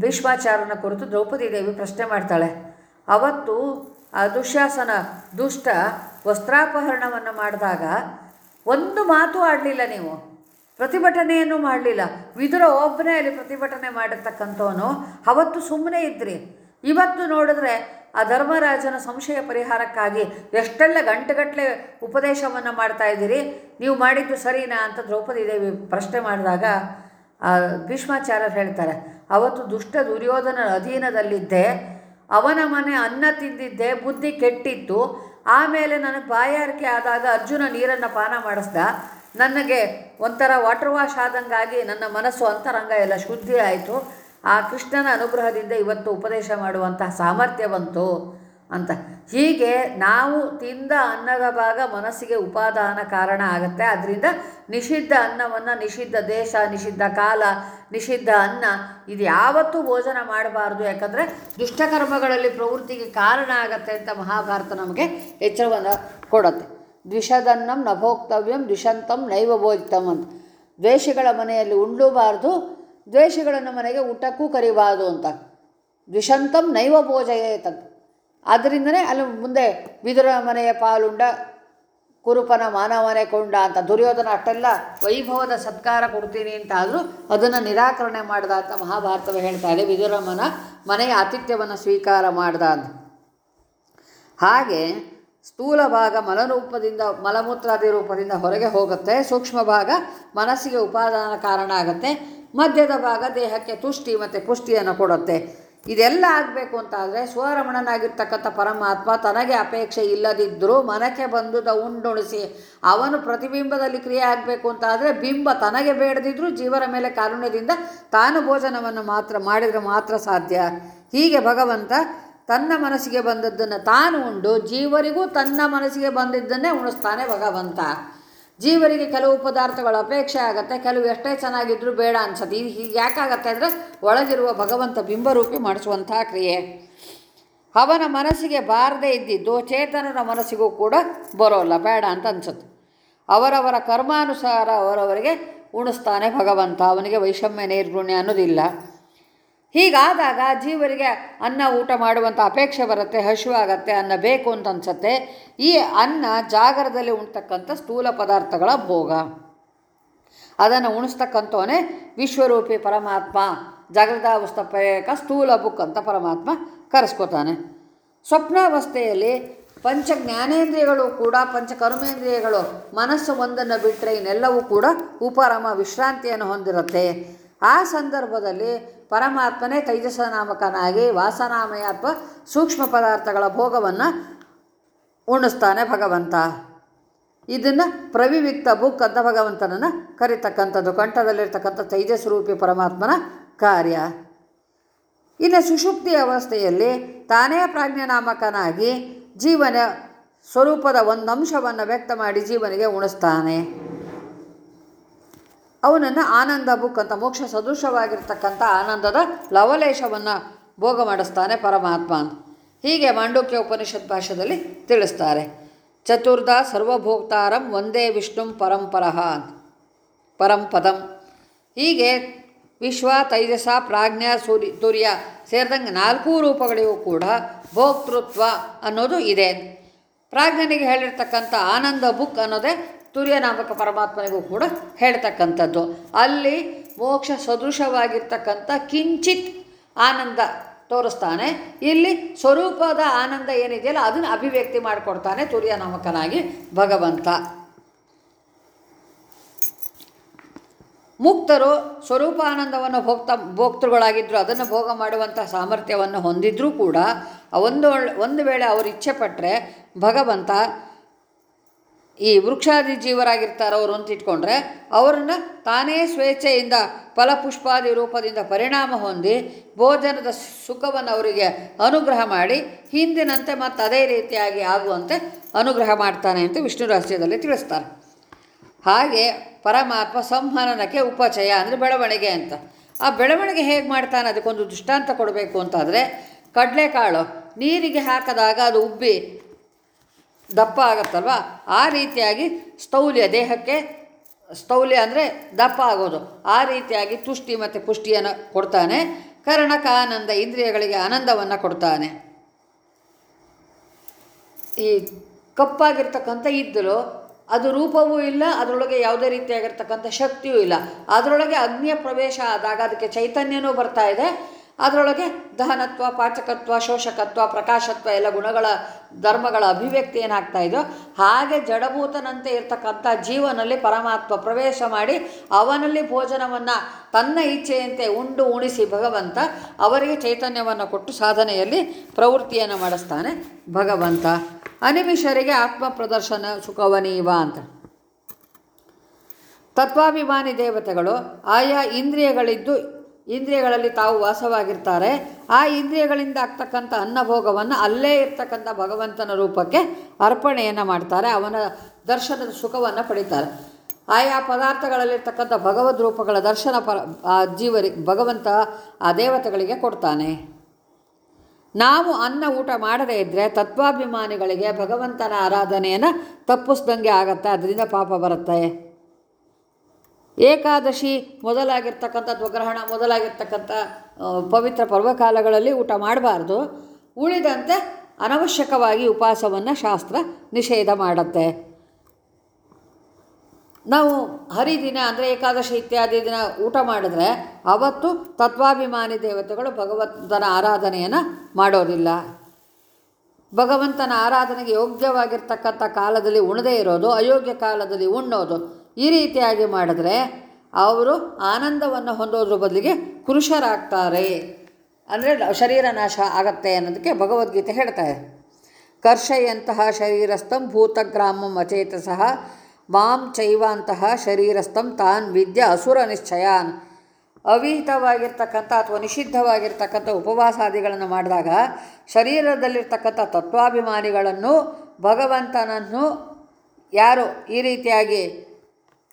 ಭೀಷ್ಮಾಚಾರನ ಕುರಿತು ದ್ರೌಪದಿ ದೇವಿ ಪ್ರಶ್ನೆ ಮಾಡ್ತಾಳೆ. ಅವತ್ತು ಆ ದುಶ್ಯಾಸನ ದುಷ್ಟ ವಸ್ತ್ರಾಪಹರಣವನ್ನು ಮಾಡಿದಾಗ ಒಂದು ಮಾತು ಆಡಲಿಲ್ಲ ನೀವು. ಪ್ರತಿಭಟನೆಯನ್ನು ಮಾಡಲಿಲ್ಲ. ವಿದುರ ಒಬ್ಬನೇ ಅಲ್ಲಿ ಪ್ರತಿಭಟನೆ ಮಾಡಿರ್ತಕ್ಕಂಥವನು. ಅವತ್ತು ಸುಮ್ಮನೆ ಇದ್ರಿ. ಇವತ್ತು ನೋಡಿದ್ರೆ ಆ ಧರ್ಮರಾಜನ ಸಂಶಯ ಪರಿಹಾರಕ್ಕಾಗಿ ಎಷ್ಟೆಲ್ಲ ಗಂಟೆಗಟ್ಟಲೆ ಉಪದೇಶವನ್ನು ಮಾಡ್ತಾ ಇದ್ದೀರಿ? ನೀವು ಮಾಡಿದ್ದು ಸರಿನಾ ಅಂತ ದ್ರೌಪದಿ ದೇವಿ ಪ್ರಶ್ನೆ ಮಾಡಿದಾಗ ಭೀಷ್ಮಾಚಾರ್ಯರು ಹೇಳ್ತಾರೆ, ಅವತ್ತು ದುಷ್ಟ ದುರ್ಯೋಧನ ಅಧೀನದಲ್ಲಿದ್ದೆ, ಅವನ ಮನೆ ಅನ್ನ ತಿಂದಿದ್ದೆ, ಬುದ್ಧಿ ಕೆಟ್ಟಿತ್ತು, ಆಮೇಲೆ ನನಗೆ ಬಾಯಾರಿಕೆ ಆದಾಗ ಅರ್ಜುನ ನೀರನ್ನು ಪಾನ ಮಾಡಿಸ್ದ, ನನಗೆ ಒಂಥರ ವಾಟರ್ ವಾಶ್ ಆದಂಗಾಗಿ ನನ್ನ ಮನಸ್ಸು ಅಂತರಂಗ ಎಲ್ಲ ಶುದ್ಧಿ ಆಯಿತು ಆ ಕೃಷ್ಣನ ಅನುಗ್ರಹದಿಂದ ಇವತ್ತು ಉಪದೇಶ ಮಾಡುವಂತಹ ಸಾಮರ್ಥ್ಯ ಬಂತು ಅಂತ. ಹೀಗೆ ನಾವು ತಿಂದ ಅನ್ನದ ಭಾಗ ಮನಸ್ಸಿಗೆ ಉಪಾದಾನ ಕಾರಣ ಆಗುತ್ತೆ. ಅದರಿಂದ ನಿಷಿದ್ಧ ಅನ್ನವನ್ನು, ನಿಷಿದ್ಧ ದೇಶ, ನಿಷಿದ್ಧ ಕಾಲ, ನಿಷಿದ್ಧ ಅನ್ನ ಇದು ಯಾವತ್ತೂ ಭೋಜನ ಮಾಡಬಾರ್ದು. ಯಾಕಂದರೆ ದುಷ್ಟಕರ್ಮಗಳಲ್ಲಿ ಪ್ರವೃತ್ತಿಗೆ ಕಾರಣ ಆಗತ್ತೆ ಅಂತ ಮಹಾಭಾರತ ನಮಗೆ ಎಚ್ಚರವನ್ನು ಕೊಡುತ್ತೆ. ದ್ವಿಷದನ್ನಂ ನಭೋಕ್ತವ್ಯಂ ದ್ವಿಷಂತಂ ನೈವ ಭೋಜಿತಂ ಅಂತ. ದ್ವೇಷಗಳ ಮನೆಯಲ್ಲಿ ಉಂಡಬಾರ್ದು ದ್ವೇಷಗಳನ್ನು ಮನೆಗೆ ಊಟಕ್ಕೂ ಕರಿಬಾರದು ಅಂತ. ದ್ವಿಷಂತಂ ನೈವ ಭೋಜಯೇತ. ಆದ್ದರಿಂದನೇ ಅಲ್ಲಿ ಮುಂದೆ ವಿದುರ ಮನೆಯ ಪಾಲುಂಡ, ಕುರುಪನ, ಮಾನವನೇ ಕೊಂಡ ಅಂತ ದುರ್ಯೋಧನ ಅಷ್ಟೆಲ್ಲ ವೈಭವದ ಸತ್ಕಾರ ಕೊಡ್ತೀನಿ ಅಂತ ಆದರೂ ಅದನ್ನು ನಿರಾಕರಣೆ ಮಾಡ್ದ ಅಂತ ಮಹಾಭಾರತವೇ ಹೇಳ್ತಾ ಇದೆ. ವಿದುರಮನ ಮನೆಯ ಆತಿಥ್ಯವನ್ನು ಸ್ವೀಕಾರ ಮಾಡ್ದ ಅಂತ. ಹಾಗೆ ಸ್ಥೂಲ ಭಾಗ ಮಲರೂಪದಿಂದ, ಮಲಮೂತ್ರಾದಿ ರೂಪದಿಂದ ಹೊರಗೆ ಹೋಗುತ್ತೆ. ಸೂಕ್ಷ್ಮ ಭಾಗ ಮನಸ್ಸಿಗೆ ಉಪಾದಾನ ಕಾರಣ ಆಗುತ್ತೆ. ಮಧ್ಯದ ಭಾಗ ದೇಹಕ್ಕೆ ತುಷ್ಟಿ ಮತ್ತು ಪುಷ್ಟಿಯನ್ನು ಕೊಡುತ್ತೆ. ಇದೆಲ್ಲ ಆಗಬೇಕು ಅಂತಾದರೆ ಸ್ವರಮಣನಾಗಿರ್ತಕ್ಕಂಥ ಪರಮಾತ್ಮ ತನಗೆ ಅಪೇಕ್ಷೆ ಇಲ್ಲದಿದ್ದರೂ ಮನಕ್ಕೆ ಬಂದು ದ ಉಂಡುಣಿಸಿ ಅವನು ಪ್ರತಿಬಿಂಬದಲ್ಲಿ ಕ್ರಿಯೆ ಆಗಬೇಕು ಅಂತಾದರೆ ಬಿಂಬ ತನಗೆ ಬೇಡದಿದ್ದರೂ ಜೀವರ ಮೇಲೆ ಕಾರುಣ್ಯದಿಂದ ತಾನು ಭೋಜನವನ್ನು ಮಾತ್ರ ಮಾಡಿದರೆ ಮಾತ್ರ ಸಾಧ್ಯ. ಹೀಗೆ ಭಗವಂತ ತನ್ನ ಮನಸ್ಸಿಗೆ ಬಂದದ್ದನ್ನು ತಾನು ಉಂಡು, ಜೀವರಿಗೂ ತನ್ನ ಮನಸ್ಸಿಗೆ ಬಂದಿದ್ದನ್ನೇ ಉಣಿಸ್ತಾನೆ ಭಗವಂತ. ಜೀವರಿಗೆ ಕೆಲವು ಪದಾರ್ಥಗಳ ಅಪೇಕ್ಷೆ ಆಗುತ್ತೆ, ಕೆಲವು ಎಷ್ಟೇ ಚೆನ್ನಾಗಿದ್ರೂ ಬೇಡ ಅನ್ಸತ್ತೆ. ಇದು ಹೀಗೆ ಯಾಕಾಗತ್ತೆ ಅಂದರೆ ಒಳಗಿರುವ ಭಗವಂತ ಬಿಂಬರೂಪಿ ಮಾಡಿಸುವಂತಹ ಕ್ರಿಯೆ. ಅವನ ಮನಸ್ಸಿಗೆ ಬಾರದೇ ಇದ್ದಿದ್ದು ಚೇತನನ ಮನಸ್ಸಿಗೂ ಕೂಡ ಬರೋಲ್ಲ, ಬೇಡ ಅಂತ ಅನ್ಸುತ್ತೆ. ಅವರವರ ಕರ್ಮಾನುಸಾರ ಅವರವರಿಗೆ ಉಣಿಸ್ತಾನೆ ಭಗವಂತ, ಅವನಿಗೆ ವೈಷಮ್ಯ, ನೈರ್ಗುಣ್ಯ ಅನ್ನೋದಿಲ್ಲ. ಹೀಗಾದಾಗ ಜೀವರಿಗೆ ಅನ್ನ, ಊಟ ಮಾಡುವಂಥ ಅಪೇಕ್ಷೆ ಬರುತ್ತೆ ಹಸಿವಾಗತ್ತೆ ಅನ್ನ ಬೇಕು ಅಂತ ಅನ್ಸತ್ತೆ. ಈ ಅನ್ನ ಜಾಗರದಲ್ಲಿ ಉಣ್ತಕ್ಕಂಥ ಸ್ಥೂಲ ಪದಾರ್ಥಗಳ ಭೋಗ. ಅದನ್ನು ಉಣಿಸ್ತಕ್ಕಂಥವನೇ ವಿಶ್ವರೂಪಿ ಪರಮಾತ್ಮ, ಜಗದಾವಸ್ಥಪೇಕ ಸ್ಥೂಲ ಬುಕ್ ಅಂತ ಪರಮಾತ್ಮ ಕರೆಸ್ಕೋತಾನೆ. ಸ್ವಪ್ನಾವಸ್ಥೆಯಲ್ಲಿ ಪಂಚ ಜ್ಞಾನೇಂದ್ರಿಯಗಳು ಕೂಡ ಪಂಚ ಕರ್ಮೇಂದ್ರಿಯಗಳು ಮನಸ್ಸು ಒಂದನ್ನು ಬಿಟ್ಟರೆ ಇನ್ನೆಲ್ಲವೂ ಕೂಡ ಉಪರಮ ವಿಶ್ರಾಂತಿಯನ್ನು ಹೊಂದಿರುತ್ತೆ. ಆ ಸಂದರ್ಭದಲ್ಲಿ ಪರಮಾತ್ಮನೇ ತೈಜಸ ನಾಮಕನಾಗಿ ವಾಸನಾಮಯ ಅಥವಾ ಸೂಕ್ಷ್ಮ ಪದಾರ್ಥಗಳ ಭೋಗವನ್ನು ಉಣಿಸ್ತಾನೆ ಭಗವಂತ. ಇದನ್ನು ಪ್ರವಿವಿಕ್ತ ಬುಕ್ ಅಂತ ಭಗವಂತನನ್ನು ಕರಿತಕ್ಕಂಥದ್ದು, ಕಂಠದಲ್ಲಿರ್ತಕ್ಕಂಥ ತೈಜಸ್ವರೂಪಿ ಪರಮಾತ್ಮನ ಕಾರ್ಯ. ಇನ್ನು ಸುಷುಪ್ತಿ ಅವಸ್ಥೆಯಲ್ಲಿ ತಾನೇ ಪ್ರಾಜ್ಞನಾಮಕನಾಗಿ ಜೀವನ ಸ್ವರೂಪದ ಒಂದು ಅಂಶವನ್ನು ವ್ಯಕ್ತ ಮಾಡಿ ಜೀವನಿಗೆ ಉಣಿಸ್ತಾನೆ. ಅವನನ್ನು ಆನಂದ ಬುಕ್ ಅಂತ, ಮೋಕ್ಷ ಸದೃಶವಾಗಿರ್ತಕ್ಕಂಥ ಆನಂದದ ಲವಲೇಶವನ್ನು ಭೋಗ ಮಾಡಿಸ್ತಾನೆ ಪರಮಾತ್ಮ ಹೀಗೆ ಮಾಂಡೋಕ್ಯ ಉಪನಿಷತ್ ಭಾಷೆಯಲ್ಲಿ ತಿಳಿಸ್ತಾರೆ. ಚತುರ್ಧ ಸರ್ವಭೋಕ್ತಾರಂ ಒಂದೇ ವಿಷ್ಣು ಪರಂಪರಃ ಪರಂಪದಂ ಹೀಗೆ ವಿಶ್ವ, ತೈಜಸ, ಪ್ರಾಜ್ಞ, ಸೂರ್ಯ, ತುರ್ಯ ಸೇರಿದಂಗೆ ನಾಲ್ಕೂ ರೂಪಗಳಿಗೂ ಕೂಡ ಭೋಕ್ತೃತ್ವ ಅನ್ನೋದು ಇದೆ. ಪ್ರಾಜ್ಞನಿಗೆ ಹೇಳಿರ್ತಕ್ಕಂಥ ಆನಂದ ಬುಕ್ ಅನ್ನೋದೇ ತುರ್ಯ ನಾಮಕ ಪರಮಾತ್ಮನಿಗೂ ಕೂಡ ಹೇಳ್ತಕ್ಕಂಥದ್ದು. ಅಲ್ಲಿ ಮೋಕ್ಷ ಸದೃಶವಾಗಿರ್ತಕ್ಕಂಥ ಕಿಂಚಿತ್ ಆನಂದ ತೋರಿಸ್ತಾನೆ. ಇಲ್ಲಿ ಸ್ವರೂಪದ ಆನಂದ ಏನಿದೆಯಲ್ಲ, ಅದನ್ನು ಅಭಿವ್ಯಕ್ತಿ ಮಾಡಿಕೊಡ್ತಾನೆ ತುರ್ಯ ನಾಮಕನಾಗಿ ಭಗವಂತ. ಮುಕ್ತರು ಸ್ವರೂಪಾನಂದವನ್ನು ಭೋಕ್ತ ಭೋಕ್ತೃಗಳಾಗಿದ್ದರು ಅದನ್ನು ಭೋಗ ಮಾಡುವಂಥ ಸಾಮರ್ಥ್ಯವನ್ನು ಹೊಂದಿದ್ರೂ ಕೂಡ ಒಂದು ಒಂದು ವೇಳೆ ಅವರು ಇಚ್ಛೆ ಪಟ್ಟರೆ ಭಗವಂತ ಈ ವೃಕ್ಷಾದಿ ಜೀವರಾಗಿರ್ತಾರೆ ಅವರು ಅಂತ ಇಟ್ಕೊಂಡ್ರೆ ಅವರನ್ನು ತಾನೇ ಸ್ವೇಚ್ಛೆಯಿಂದ ಫಲಪುಷ್ಪಾದಿ ರೂಪದಿಂದ ಪರಿಣಾಮ ಹೊಂದಿ ಭೋಜನದ ಸುಖವನ್ನು ಅವರಿಗೆ ಅನುಗ್ರಹ ಮಾಡಿ ಹಿಂದಿನಂತೆ ಮತ್ತು ಅದೇ ರೀತಿಯಾಗಿ ಆಗುವಂತೆ ಅನುಗ್ರಹ ಮಾಡ್ತಾನೆ ಅಂತ ವಿಷ್ಣು ರಹಸ್ಯದಲ್ಲಿ ತಿಳಿಸ್ತಾರೆ. ಹಾಗೆ ಪರಮಾತ್ಮ ಸಂಹನನಕ್ಕೆ ಉಪಚಯ ಅಂದರೆ ಬೆಳವಣಿಗೆ ಅಂತ. ಆ ಬೆಳವಣಿಗೆ ಹೇಗೆ ಮಾಡ್ತಾನೆ? ಅದಕ್ಕೊಂದು ದೃಷ್ಟಾಂತ ಕೊಡಬೇಕು ಅಂತಾದರೆ ಕಡಲೆಕಾಳು ನೀರಿಗೆ ಹಾಕಿದಾಗ ಅದು ಉಬ್ಬಿ ದಪ್ಪ ಆಗುತ್ತಲ್ವ? ಆ ರೀತಿಯಾಗಿ ಸ್ಥೌಲ್ಯ ದೇಹಕ್ಕೆ, ಸ್ಥೌಲ್ಯ ಅಂದರೆ ದಪ್ಪ ಆಗೋದು. ಆ ರೀತಿಯಾಗಿ ತುಷ್ಟಿ ಮತ್ತು ಪುಷ್ಟಿಯನ್ನು ಕೊಡ್ತಾನೆ. ಕರ್ಣಕ ಆನಂದ ಇಂದ್ರಿಯಗಳಿಗೆ ಆನಂದವನ್ನು ಕೊಡ್ತಾನೆ. ಈ ಕಪ್ಪಾಗಿರ್ತಕ್ಕಂಥ ಇದ್ದಲು ಅದು ರೂಪವೂ ಇಲ್ಲ, ಅದರೊಳಗೆ ಯಾವುದೇ ರೀತಿಯಾಗಿರ್ತಕ್ಕಂಥ ಶಕ್ತಿಯೂ ಇಲ್ಲ. ಅದರೊಳಗೆ ಅಗ್ನಿಯ ಪ್ರವೇಶ ಆದಾಗ ಅದಕ್ಕೆ ಚೈತನ್ಯನೂ ಬರ್ತಾ ಇದೆ. ಅದರೊಳಗೆ ದಹನತ್ವ, ಪಾಚಕತ್ವ, ಶೋಷಕತ್ವ, ಪ್ರಕಾಶತ್ವ ಎಲ್ಲ ಗುಣಗಳ, ಧರ್ಮಗಳ ಅಭಿವ್ಯಕ್ತಿ ಏನಾಗ್ತಾ ಇದೆಯೋ ಹಾಗೆ ಜಡಭೂತನಂತೆ ಇರ್ತಕ್ಕಂಥ ಜೀವನಲ್ಲಿ ಪರಮಾತ್ಮ ಪ್ರವೇಶ ಮಾಡಿ ಅವನಲ್ಲಿ ಭೋಜನವನ್ನು ತನ್ನ ಇಚ್ಛೆಯಂತೆ ಉಂಡು ಉಣಿಸಿ ಭಗವಂತ ಅವರಿಗೆ ಚೈತನ್ಯವನ್ನು ಕೊಟ್ಟು ಸಾಧನೆಯಲ್ಲಿ ಪ್ರವೃತ್ತಿಯನ್ನು ಮಾಡಿಸ್ತಾನೆ ಭಗವಂತ. ಅನಿಮಿಷರಿಗೆ ಆತ್ಮ ಪ್ರದರ್ಶನ ಸುಖವನೀವ ಅಂತ. ತತ್ವಾಭಿಮಾನಿ ದೇವತೆಗಳು ಆಯಾ ಇಂದ್ರಿಯಗಳಿದ್ದು ಇಂದ್ರಿಯಗಳಲ್ಲಿ ತಾವು ವಾಸವಾಗಿರ್ತಾರೆ. ಆ ಇಂದ್ರಿಯಗಳಿಂದ ಆಗ್ತಕ್ಕಂಥ ಅನ್ನಭೋಗವನ್ನು ಅಲ್ಲೇ ಇರ್ತಕ್ಕಂಥ ಭಗವಂತನ ರೂಪಕ್ಕೆ ಅರ್ಪಣೆಯನ್ನು ಮಾಡ್ತಾರೆ. ಅವನ ದರ್ಶನದ ಸುಖವನ್ನು ಪಡಿತಾರೆ. ಆಯಾ ಪದಾರ್ಥಗಳಲ್ಲಿರ್ತಕ್ಕಂಥ ಭಗವದ್ ರೂಪಗಳ ದರ್ಶನ ಪ, ಆ ಜೀವರಿ, ಭಗವಂತ ಆ ದೇವತೆಗಳಿಗೆ ಕೊಡ್ತಾನೆ. ನಾವು ಅನ್ನ ಊಟ ಮಾಡದೇ ಇದ್ದರೆ ತತ್ವಾಭಿಮಾನಿಗಳಿಗೆ ಭಗವಂತನ ಆರಾಧನೆಯನ್ನು ತಪ್ಪಿಸ್ದಂಗೆ ಆಗತ್ತೆ. ಅದರಿಂದ ಪಾಪ ಬರುತ್ತೆ. ಏಕಾದಶಿ ಮೊದಲಾಗಿರ್ತಕ್ಕಂಥ ಧ್ವಗ್ರಹಣ ಮೊದಲಾಗಿರ್ತಕ್ಕಂಥ ಪವಿತ್ರ ಪರ್ವಕಾಲಗಳಲ್ಲಿ ಊಟ ಮಾಡಬಾರ್ದು. ಉಳಿದಂತೆ ಅನವಶ್ಯಕವಾಗಿ ಉಪವಾಸವನ್ನು ಶಾಸ್ತ್ರ ನಿಷೇಧ ಮಾಡುತ್ತೆ. ನಾವು ಹರಿದಿನ ಅಂದರೆ ಏಕಾದಶಿ ಇತ್ಯಾದಿ ದಿನ ಊಟ ಮಾಡಿದ್ರೆ ಅವತ್ತು ತತ್ವಾಭಿಮಾನಿ ದೇವತೆಗಳು ಭಗವಂತನ ಆರಾಧನೆಯನ್ನು ಮಾಡೋದಿಲ್ಲ. ಭಗವಂತನ ಆರಾಧನೆಗೆ ಯೋಗ್ಯವಾಗಿರ್ತಕ್ಕಂಥ ಕಾಲದಲ್ಲಿ ಉಣದೇ ಇರೋದು, ಅಯೋಗ್ಯ ಕಾಲದಲ್ಲಿ ಉಣ್ಣೋದು. ಈ ರೀತಿಯಾಗಿ ಮಾಡಿದ್ರೆ ಅವರು ಆನಂದವನ್ನು ಹೊಂದೋದ್ರ ಬದಲಿಗೆ ಕುರುಷರಾಗ್ತಾರೆ ಅಂದರೆ ಶರೀರ ನಾಶ ಆಗತ್ತೆ ಅನ್ನೋದಕ್ಕೆ ಭಗವದ್ಗೀತೆ ಹೇಳ್ತಾ ಇದೆ. ಕರ್ಷಯಂತಹ ಶರೀರಸ್ಥಂ ಭೂತಗ್ರಾಮಂ ಅಚೇತಸಃ, ಮಾಂ ಚೈವಾಂತಹ ಶರೀರಸ್ಥಂ ತಾನ್ ವಿದ್ಯ ಅಸುರ ನಿಶ್ಚಯಾನ್. ಅವಿಹಿತವಾಗಿರ್ತಕ್ಕಂಥ ಅಥವಾ ನಿಷಿದ್ಧವಾಗಿರ್ತಕ್ಕಂಥ ಉಪವಾಸಾದಿಗಳನ್ನು ಮಾಡಿದಾಗ ಶರೀರದಲ್ಲಿರ್ತಕ್ಕಂಥ ತತ್ವಾಭಿಮಾನಿಗಳನ್ನು ಭಗವಂತನನ್ನು ಯಾರು ಈ ರೀತಿಯಾಗಿ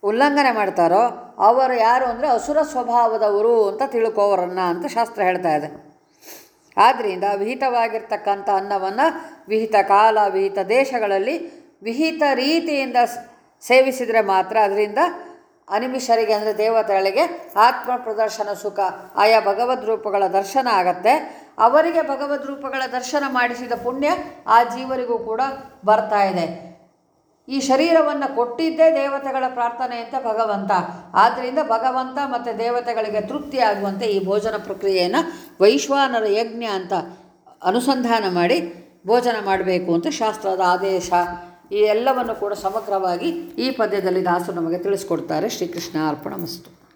ಉಲ್ಲಂಘನೆ ಮಾಡ್ತಾರೋ, ಅವರು ಯಾರು ಅಂದರೆ ಅಸುರ ಸ್ವಭಾವದವರು ಅಂತ ತಿಳ್ಕೋವರನ್ನ ಅಂತ ಶಾಸ್ತ್ರ ಹೇಳ್ತಾ ಇದೆ. ಆದ್ದರಿಂದ ವಿಹಿತವಾಗಿರ್ತಕ್ಕಂಥ ಅನ್ನವನ್ನು ವಿಹಿತ ಕಾಲ, ವಿಹಿತ ದೇಶಗಳಲ್ಲಿ ವಿಹಿತ ರೀತಿಯಿಂದ ಸೇವಿಸಿದರೆ ಮಾತ್ರ ಅದರಿಂದ ಅನಿಮಿಷರಿಗೆ ಅಂದರೆ ದೇವತೆಗಳಿಗೆ ಆತ್ಮ ಪ್ರದರ್ಶನ ಸುಖ, ಆಯಾ ಭಗವದ್ ರೂಪಗಳ ದರ್ಶನ ಆಗತ್ತೆ. ಅವರಿಗೆ ಭಗವದ್ ರೂಪಗಳ ದರ್ಶನ ಮಾಡಿಸಿದ ಪುಣ್ಯ ಆ ಜೀವರಿಗೂ ಕೂಡ ಬರ್ತಾ ಇದೆ. ಈ ಶರೀರವನ್ನು ಕೊಟ್ಟಿದ್ದೇ ದೇವತೆಗಳ ಪ್ರಾರ್ಥನೆ ಅಂತ ಭಗವಂತ. ಆದ್ದರಿಂದ ಭಗವಂತ ಮತ್ತು ದೇವತೆಗಳಿಗೆ ತೃಪ್ತಿಯಾಗುವಂತೆ ಈ ಭೋಜನ ಪ್ರಕ್ರಿಯೆಯನ್ನು ವೈಶ್ವಾನರ ಯಜ್ಞ ಅಂತ ಅನುಸಂಧಾನ ಮಾಡಿ ಭೋಜನ ಮಾಡಬೇಕು ಅಂತ ಶಾಸ್ತ್ರದ ಆದೇಶ. ಈ ಎಲ್ಲವನ್ನು ಕೂಡ ಸಮಗ್ರವಾಗಿ ಈ ಪದ್ಯದಲ್ಲಿ ದಾಸರು ನಮಗೆ ತಿಳಿಸ್ಕೊಡ್ತಾರೆ. ಶ್ರೀಕೃಷ್ಣ ಅರ್ಪಣ ಮಸ್ತು.